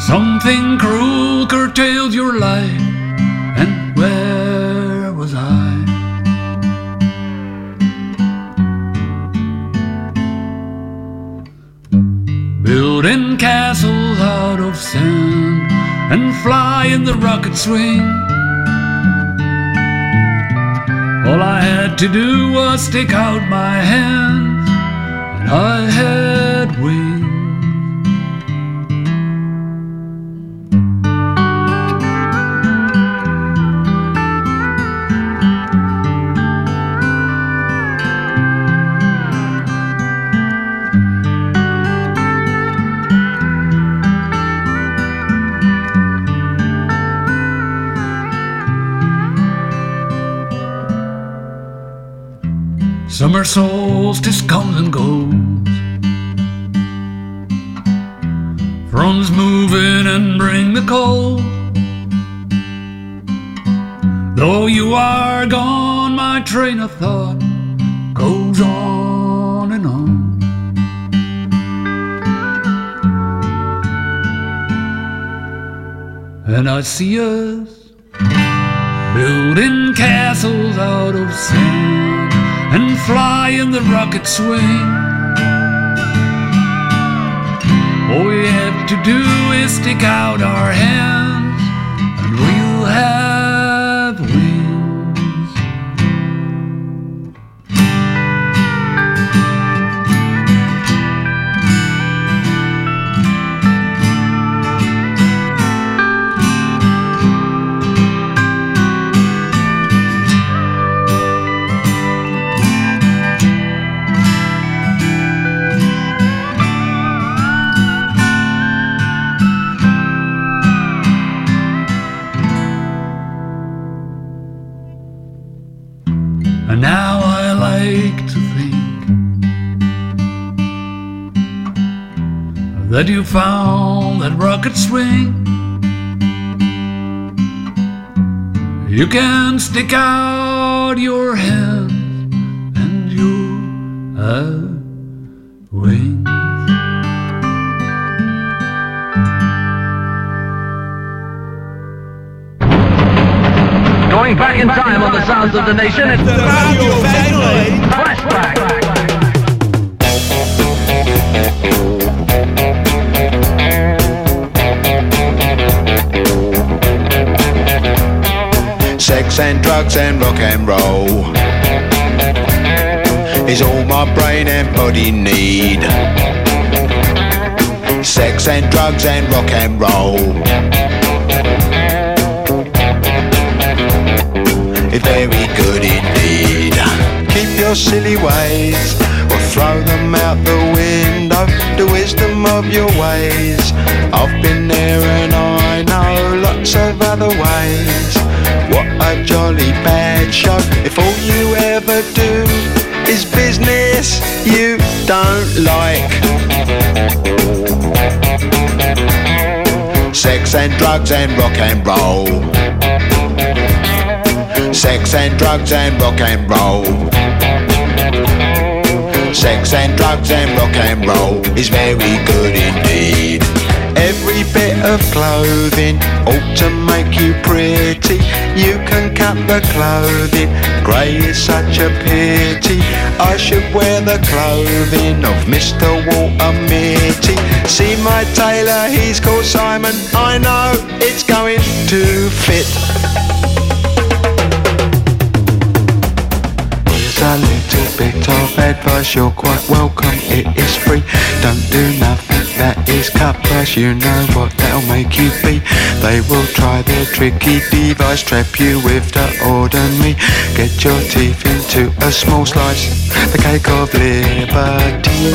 Something cruel curtailed your life, and where was I? Building castles out of sand and flying the rocket swing. All I had to do was stick out my hand, and I had wings. Summer solstice comes and goes. Front's moving and bring the cold. Though you are gone, my train of thought goes on and on. And I see us building castles out of sand and fly in the rocket swing. All we have to do is stick out our hands that you found that rocket swing. You can stick out your hand and you have wings. Going back in time on the sounds of the nation, it's the Radio Flashback. Sex and drugs and rock and roll is all my brain and body need. Sex and drugs and rock and roll. It's very good indeed. Keep your silly ways or throw them out the window. The wisdom of your ways. I've been there and I know lots of other ways. What a jolly bad show if all you ever do is business you don't like. Sex and drugs and rock and roll. Sex and drugs and rock and roll. Sex and drugs and rock and roll is very good indeed. Of clothing ought to make you pretty. You can cut the clothing, grey is such a pity. I should wear the clothing of Mr. Walter Mitty. See my tailor, he's called Simon. I know it's going to fit. Here's a little bit of advice, you're quite welcome, it is free. Don't do nothing that is cut price, you know what that'll make you be. They will try their tricky device, trap you with the ordinary. Get your teeth into a small slice, the cake of liberty.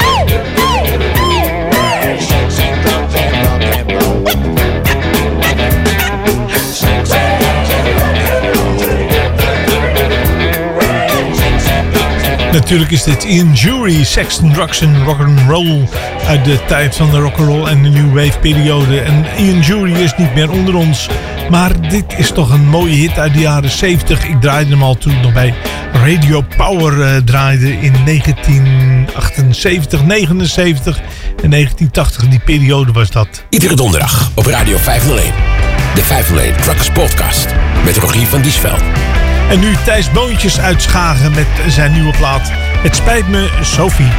Natuurlijk is dit Ian Jury, Sex and Drugs and Roll uit de tijd van de rock'n'roll en de new wave periode. En Ian Jury is niet meer onder ons, maar dit is toch een mooie hit uit de jaren 70. Ik draaide hem al toen nog bij Radio Power eh, draaide in 1978, 79 en 1980. Die periode was dat. Iedere donderdag op Radio 501. De 501 Truckers Podcast met Rogier van Diesveld. En nu Thijs Boontjes uitschagen met zijn nieuwe plaat. Het spijt me, Sophie.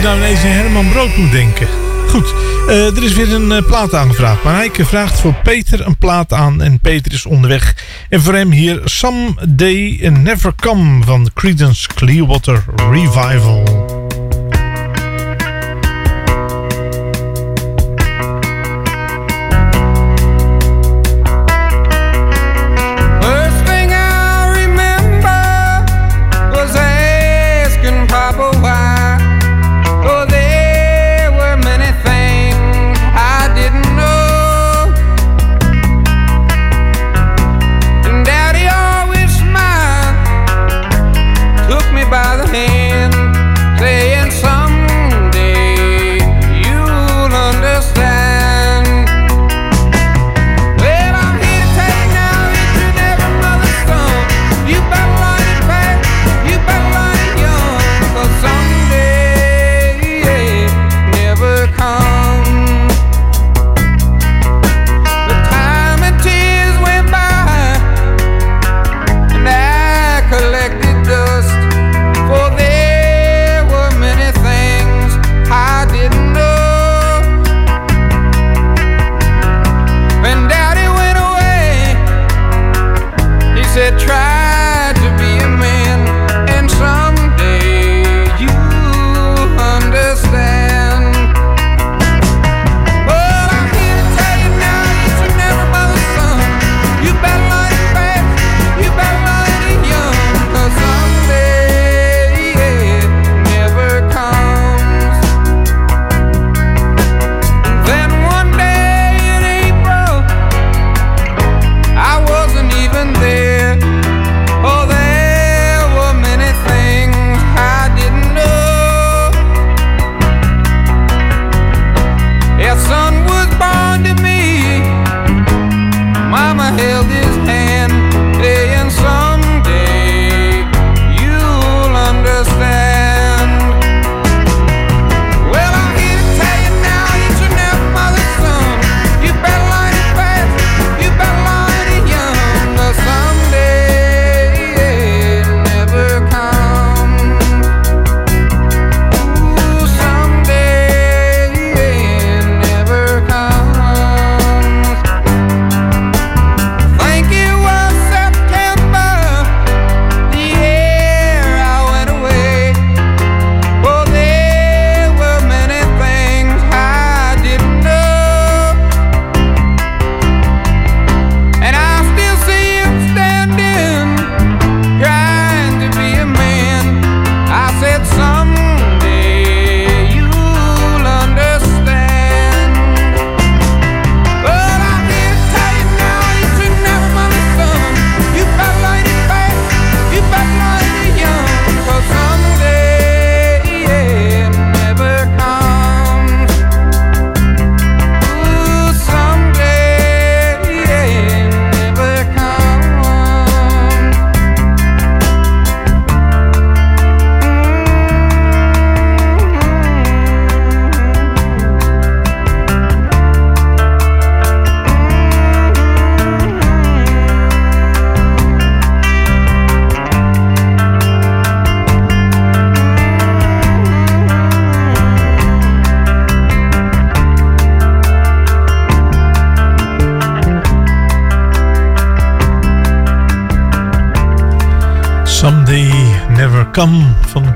ik nou ineens Herman Brood toe denken. Goed, eh, er is weer een eh, plaat aangevraagd. Maar hij vraagt voor Peter een plaat aan en Peter is onderweg. En voor hem hier Someday Never Come van Creedence Clearwater Revival.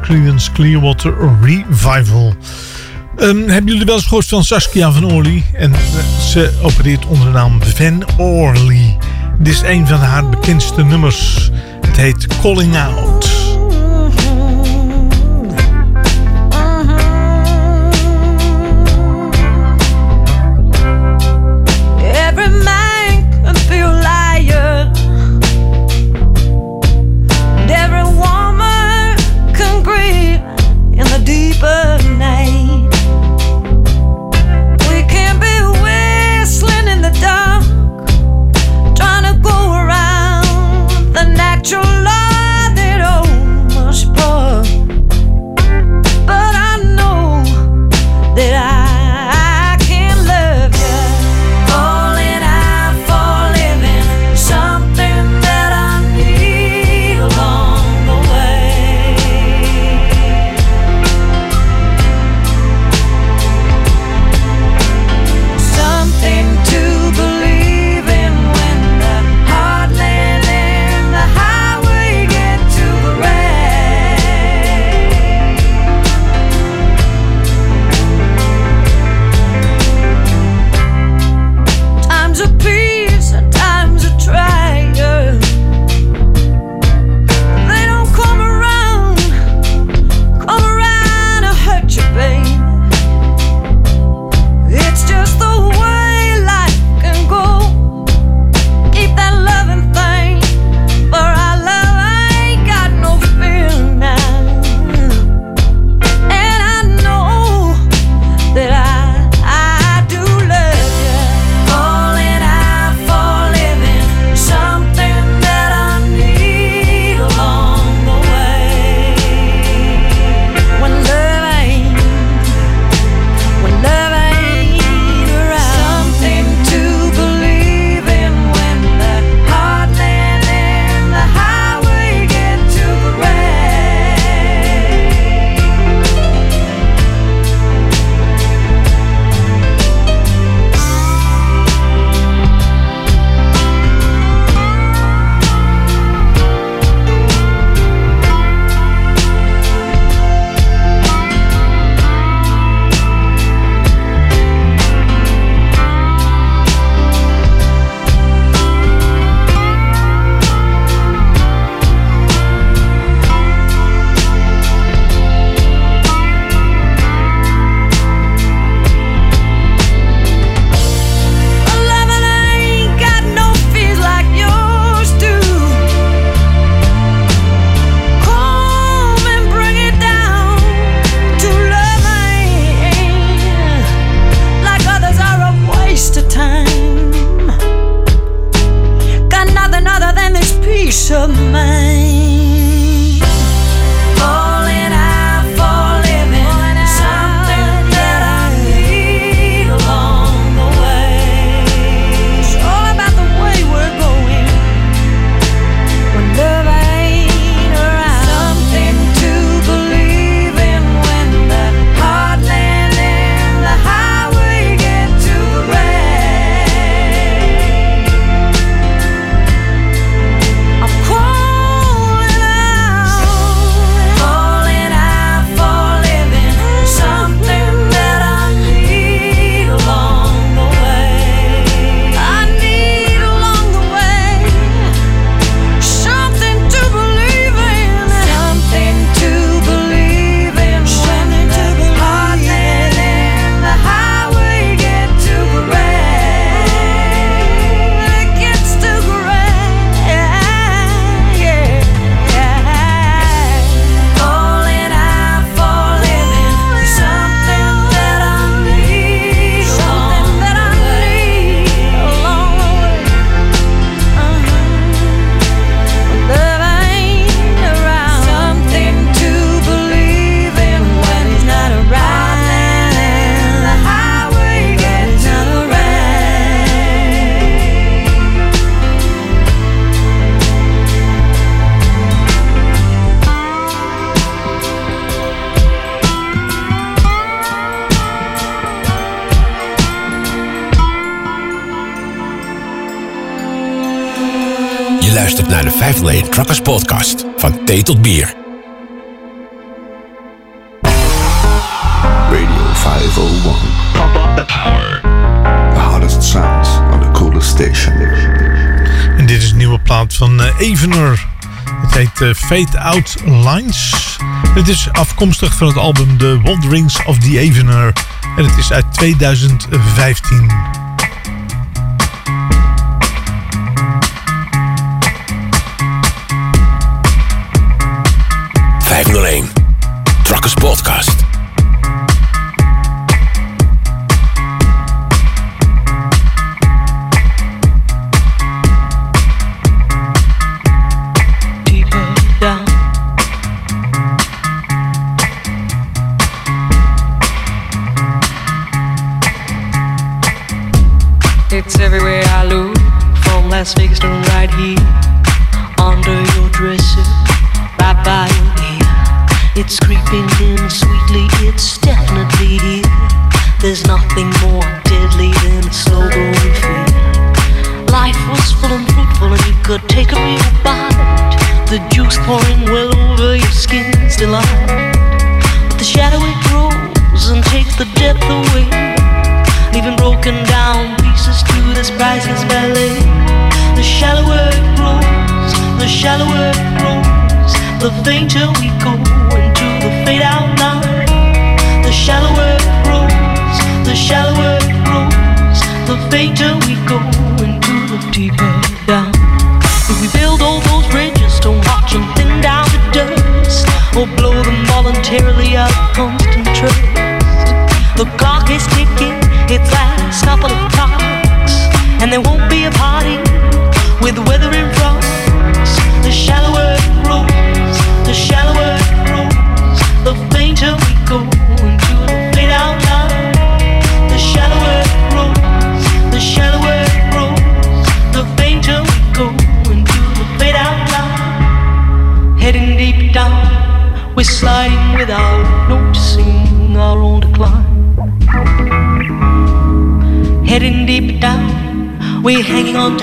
Creedence Clearwater Revival. Um, hebben jullie wel eens gehoord van Saskia van Orly? En uh, ze opereert onder de naam Van Orly. Dit is een van haar bekendste nummers. Het heet Calling Out. tot bier. Radio 501. Pump up the power. The hottest sounds on the coolest station. En dit is een nieuwe plaat van eh, Evener. Het heet Fate Fade Out Lines. Het is afkomstig van het album The Wanderings of the Evener. En het is uit 2015. them voluntarily out of constant trust. The clock is ticking, it's last couple of times. We're hanging on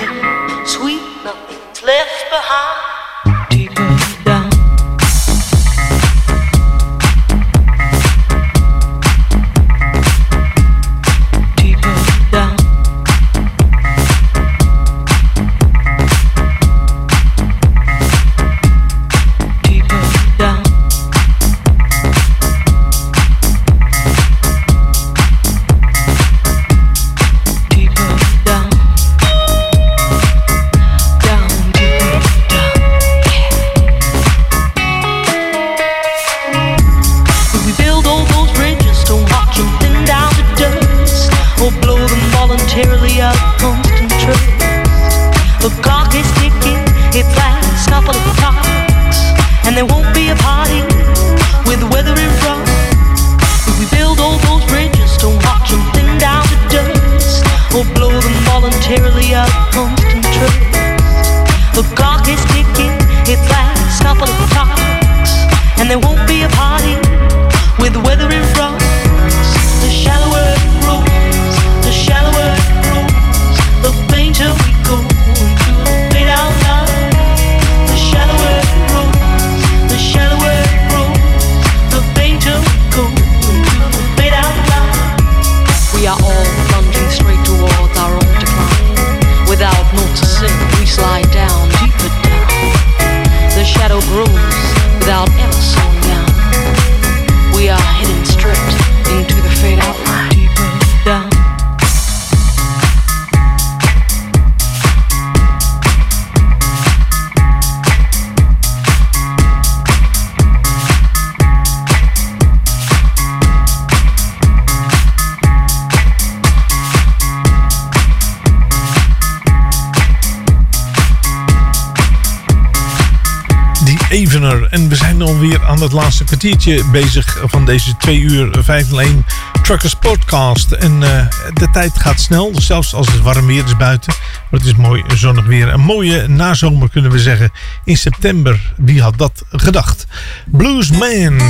kwartiertje bezig van deze 2 uur eh, 501 Truckers Podcast. En eh, de tijd gaat snel, dus zelfs als het warm weer is buiten. Maar het is mooi zonnig weer. Een mooie nazomer kunnen we zeggen. In september, wie had dat gedacht? Bluesman.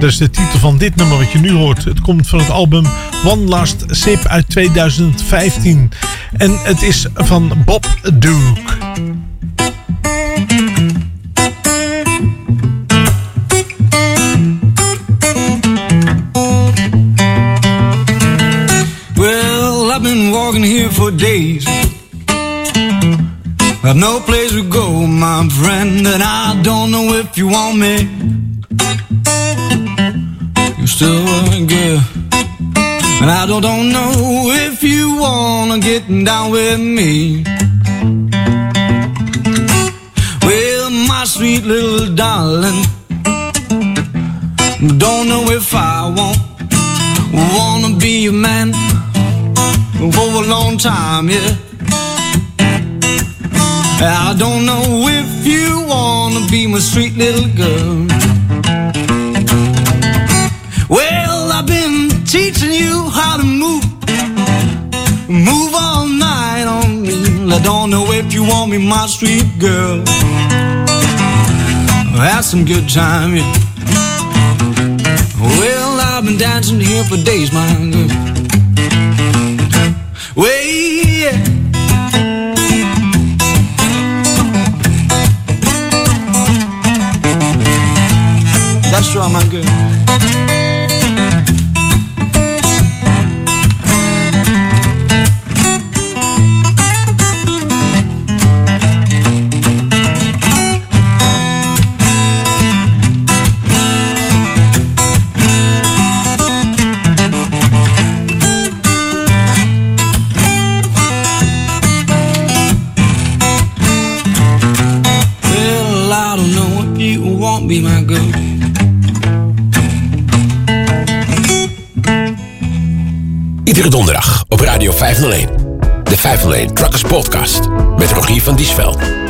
Dat is de titel van dit nummer wat je nu hoort. Het komt van het album One Last Sip uit 2015. En het is van Bob Duke. Got no place to go, my friend, and I don't know if you want me. You still ain't good. And I don't, don't know if you wanna get down with me. Well, my sweet little darling, don't know if I want wanna be a man for a long time, yeah. I don't know if you wanna be my sweet little girl. Well, I've been teaching you how to move, move all night on me. I don't know if you want me, my sweet girl. Have some good time, yeah. Well, I've been dancing here for days, my girl. Well, toi, ma good. 501. De 501 Truckers Podcast met Rogier van Diesveld.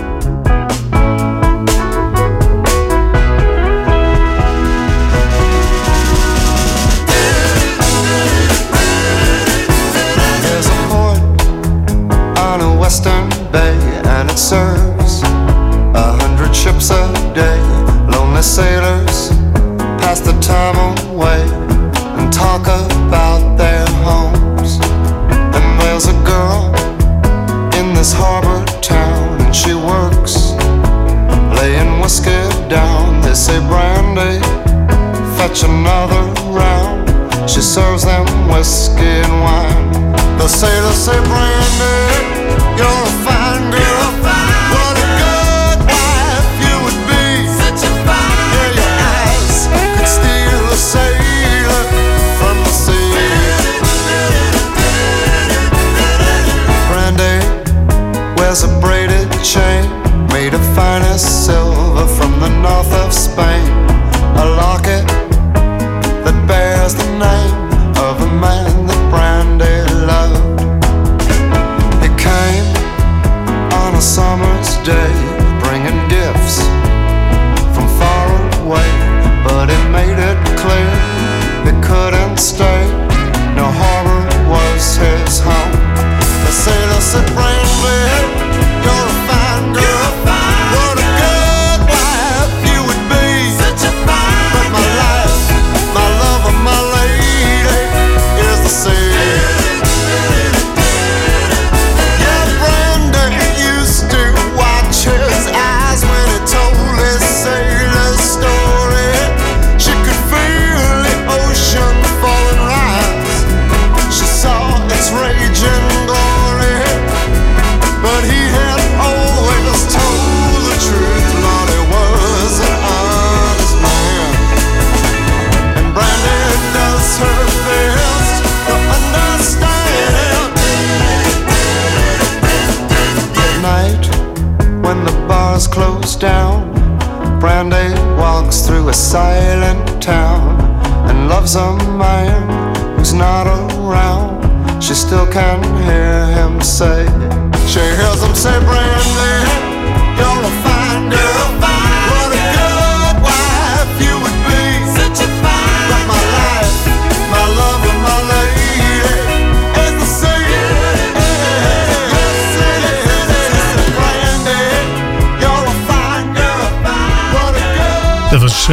Silent town and loves a man who's not around. She still can hear him say, she hears him say, Brandy,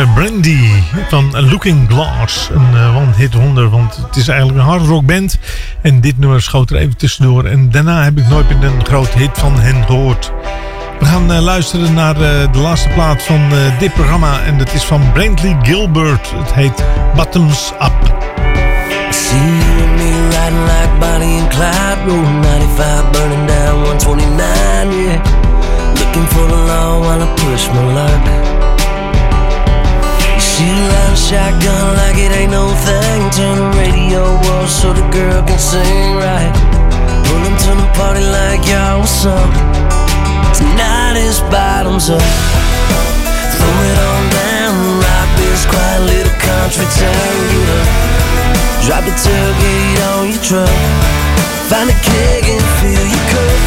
Brandy van Looking Glass. Een eh, one-hit wonder, want het is eigenlijk een hard rock band. En dit nummer schoot er even tussendoor. En daarna heb ik nooit meer een grote hit van hen gehoord. We gaan eh, luisteren naar eh, de laatste plaat van eh, dit programma. En dat is van Brantley Gilbert. Het heet Bottoms Up. See you and me riding like Bonnie and Clyde, rolling 95, burning down 129, yeah. looking for the law while I push my luck. You shoot around shotgun like it ain't no thing. Turn the radio off so the girl can sing right. Pull them to the party like y'all what's up? Tonight is bottoms up. Throw it on down, rock this quiet little country town. Get up. Drop the tailgate on your truck. Find a keg and fill your cup.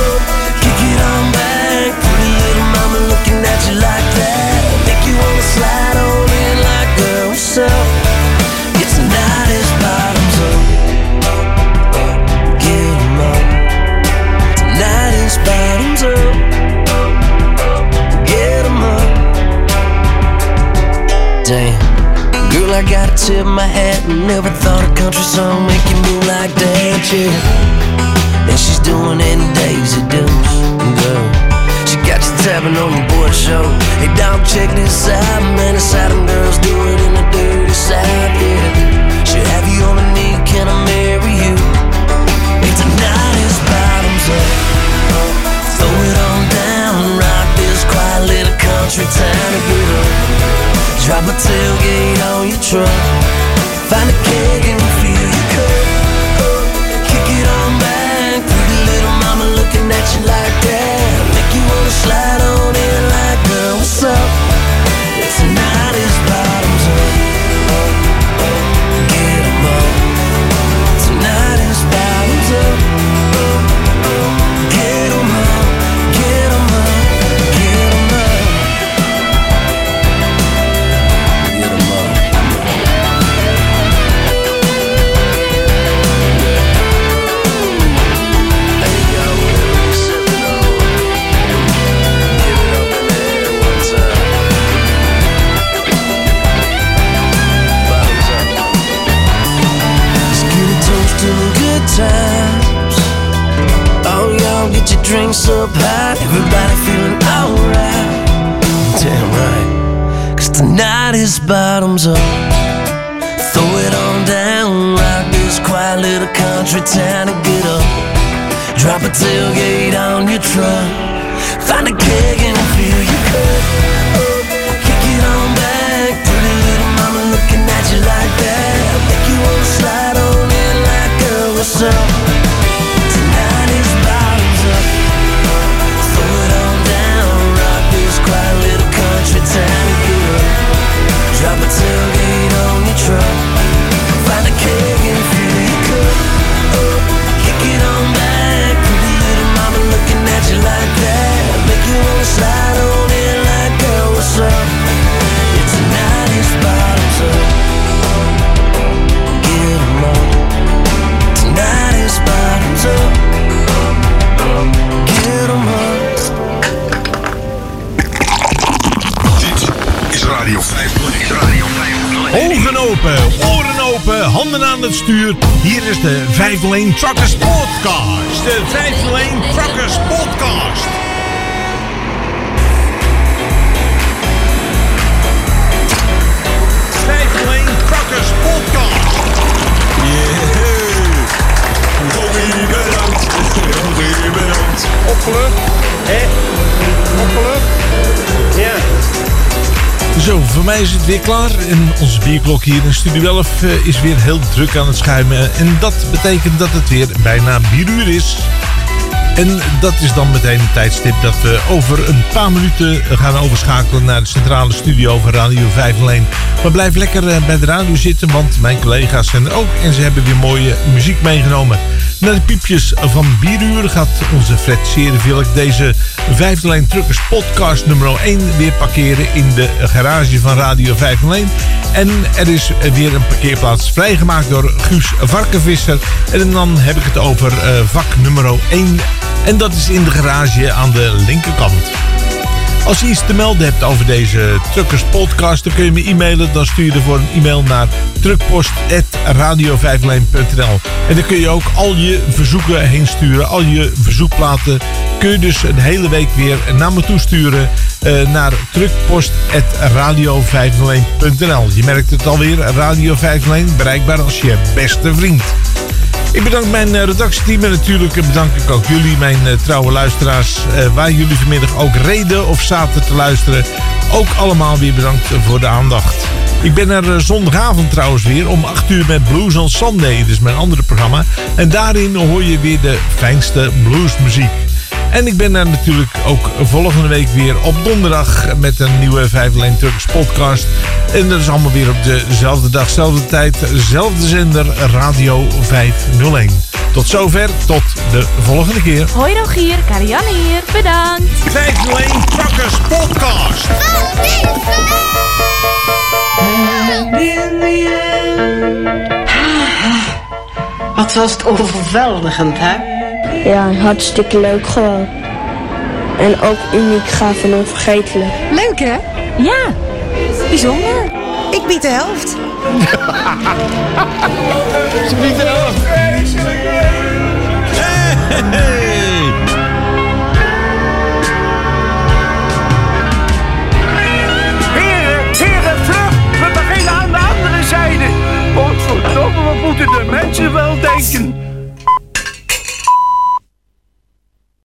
Up, kick it on back. Pretty little mama looking at you like that. Make you wanna slide up? It's tonight is bottoms up. Get 'em up. Tonight is bottoms up. Get 'em up. Damn. Girl, I gotta tip my hat. Never thought a country song make you move like that, yeah. And she's doing in Daisy Dukes, girl. She got you tapping on your boy show. Hey, dog, check this out, man. It's how them girls do it She'll have you on a knee, can I marry you? Hey, tonight is bottoms up. Throw it on down, rock this quiet little country town to. Drop a tailgate on your truck. Drinks up high. Everybody feeling alright. Damn right. Cause tonight is bottoms up. Throw it on down. Rock this quiet little country town and get up. Drop a tailgate on your truck. Find a keg Hier is de 501 Truckers Podcast. De 501 Truckers Podcast. Truckers Podcast. Rogie bedankt. Rogie bedankt. Opgelucht? Hé? Opgelucht? Zo, voor mij is het weer klaar. En onze bierklok hier in Studio 11 eh, is weer heel druk aan het schuimen. En dat betekent dat het weer bijna bieruur is. En dat is dan meteen een tijdstip dat we over een paar minuten gaan overschakelen naar de centrale studio van Radio 501. Maar blijf lekker eh, bij de radio zitten, want mijn collega's zijn er ook en ze hebben weer mooie muziek meegenomen. Na de piepjes van Bieruur gaat onze Fred Serenvilk deze 501 Truckers podcast nummer 1 weer parkeren in de garage van Radio 501. En er is weer een parkeerplaats vrijgemaakt door Guus Varkenvisser. En dan heb ik het over eh, vak nummer 1 en dat is in de garage aan de linkerkant. Als je iets te melden hebt over deze Truckers podcast, dan kun je me e-mailen. Dan stuur je ervoor een e-mail naar truckpost.radio501.nl En dan kun je ook al je verzoeken heen sturen. Al je verzoekplaten kun je dus een hele week weer naar me toe sturen. eh, naar truckpost.radio501.nl Je merkt het alweer, Radio 501 bereikbaar als je beste vriend. Ik bedank mijn eh, redactieteam en natuurlijk bedank ik ook jullie, mijn eh, trouwe luisteraars. waar jullie vanmiddag ook reden of zaten te luisteren. Ook allemaal weer bedankt voor de aandacht. Ik ben er zondagavond trouwens weer om 8 uur met Blues on Sunday. Is mijn andere programma. En daarin hoor je weer de fijnste bluesmuziek. En ik ben er natuurlijk ook volgende week weer op donderdag met een nieuwe 5 Lane Turks podcast. En dat is allemaal weer op dezelfde dag, dezelfde tijd, dezelfde zender, Radio 501. Tot zover, tot de volgende keer. Hoi Rogier, Karianne hier. Bedankt. 501 Truckers Podcast. Wat was het overweldigend, hè? Ja, hartstikke leuk gewoon. En ook uniek, gaaf en onvergetelijk. Leuk hè? Ja, bijzonder. Ik bied de helft. <laughs> Ze biedt de helft. Heren, heren, vlug! We beginnen aan de andere zijde. Godverdomme, wat moeten de mensen wel denken?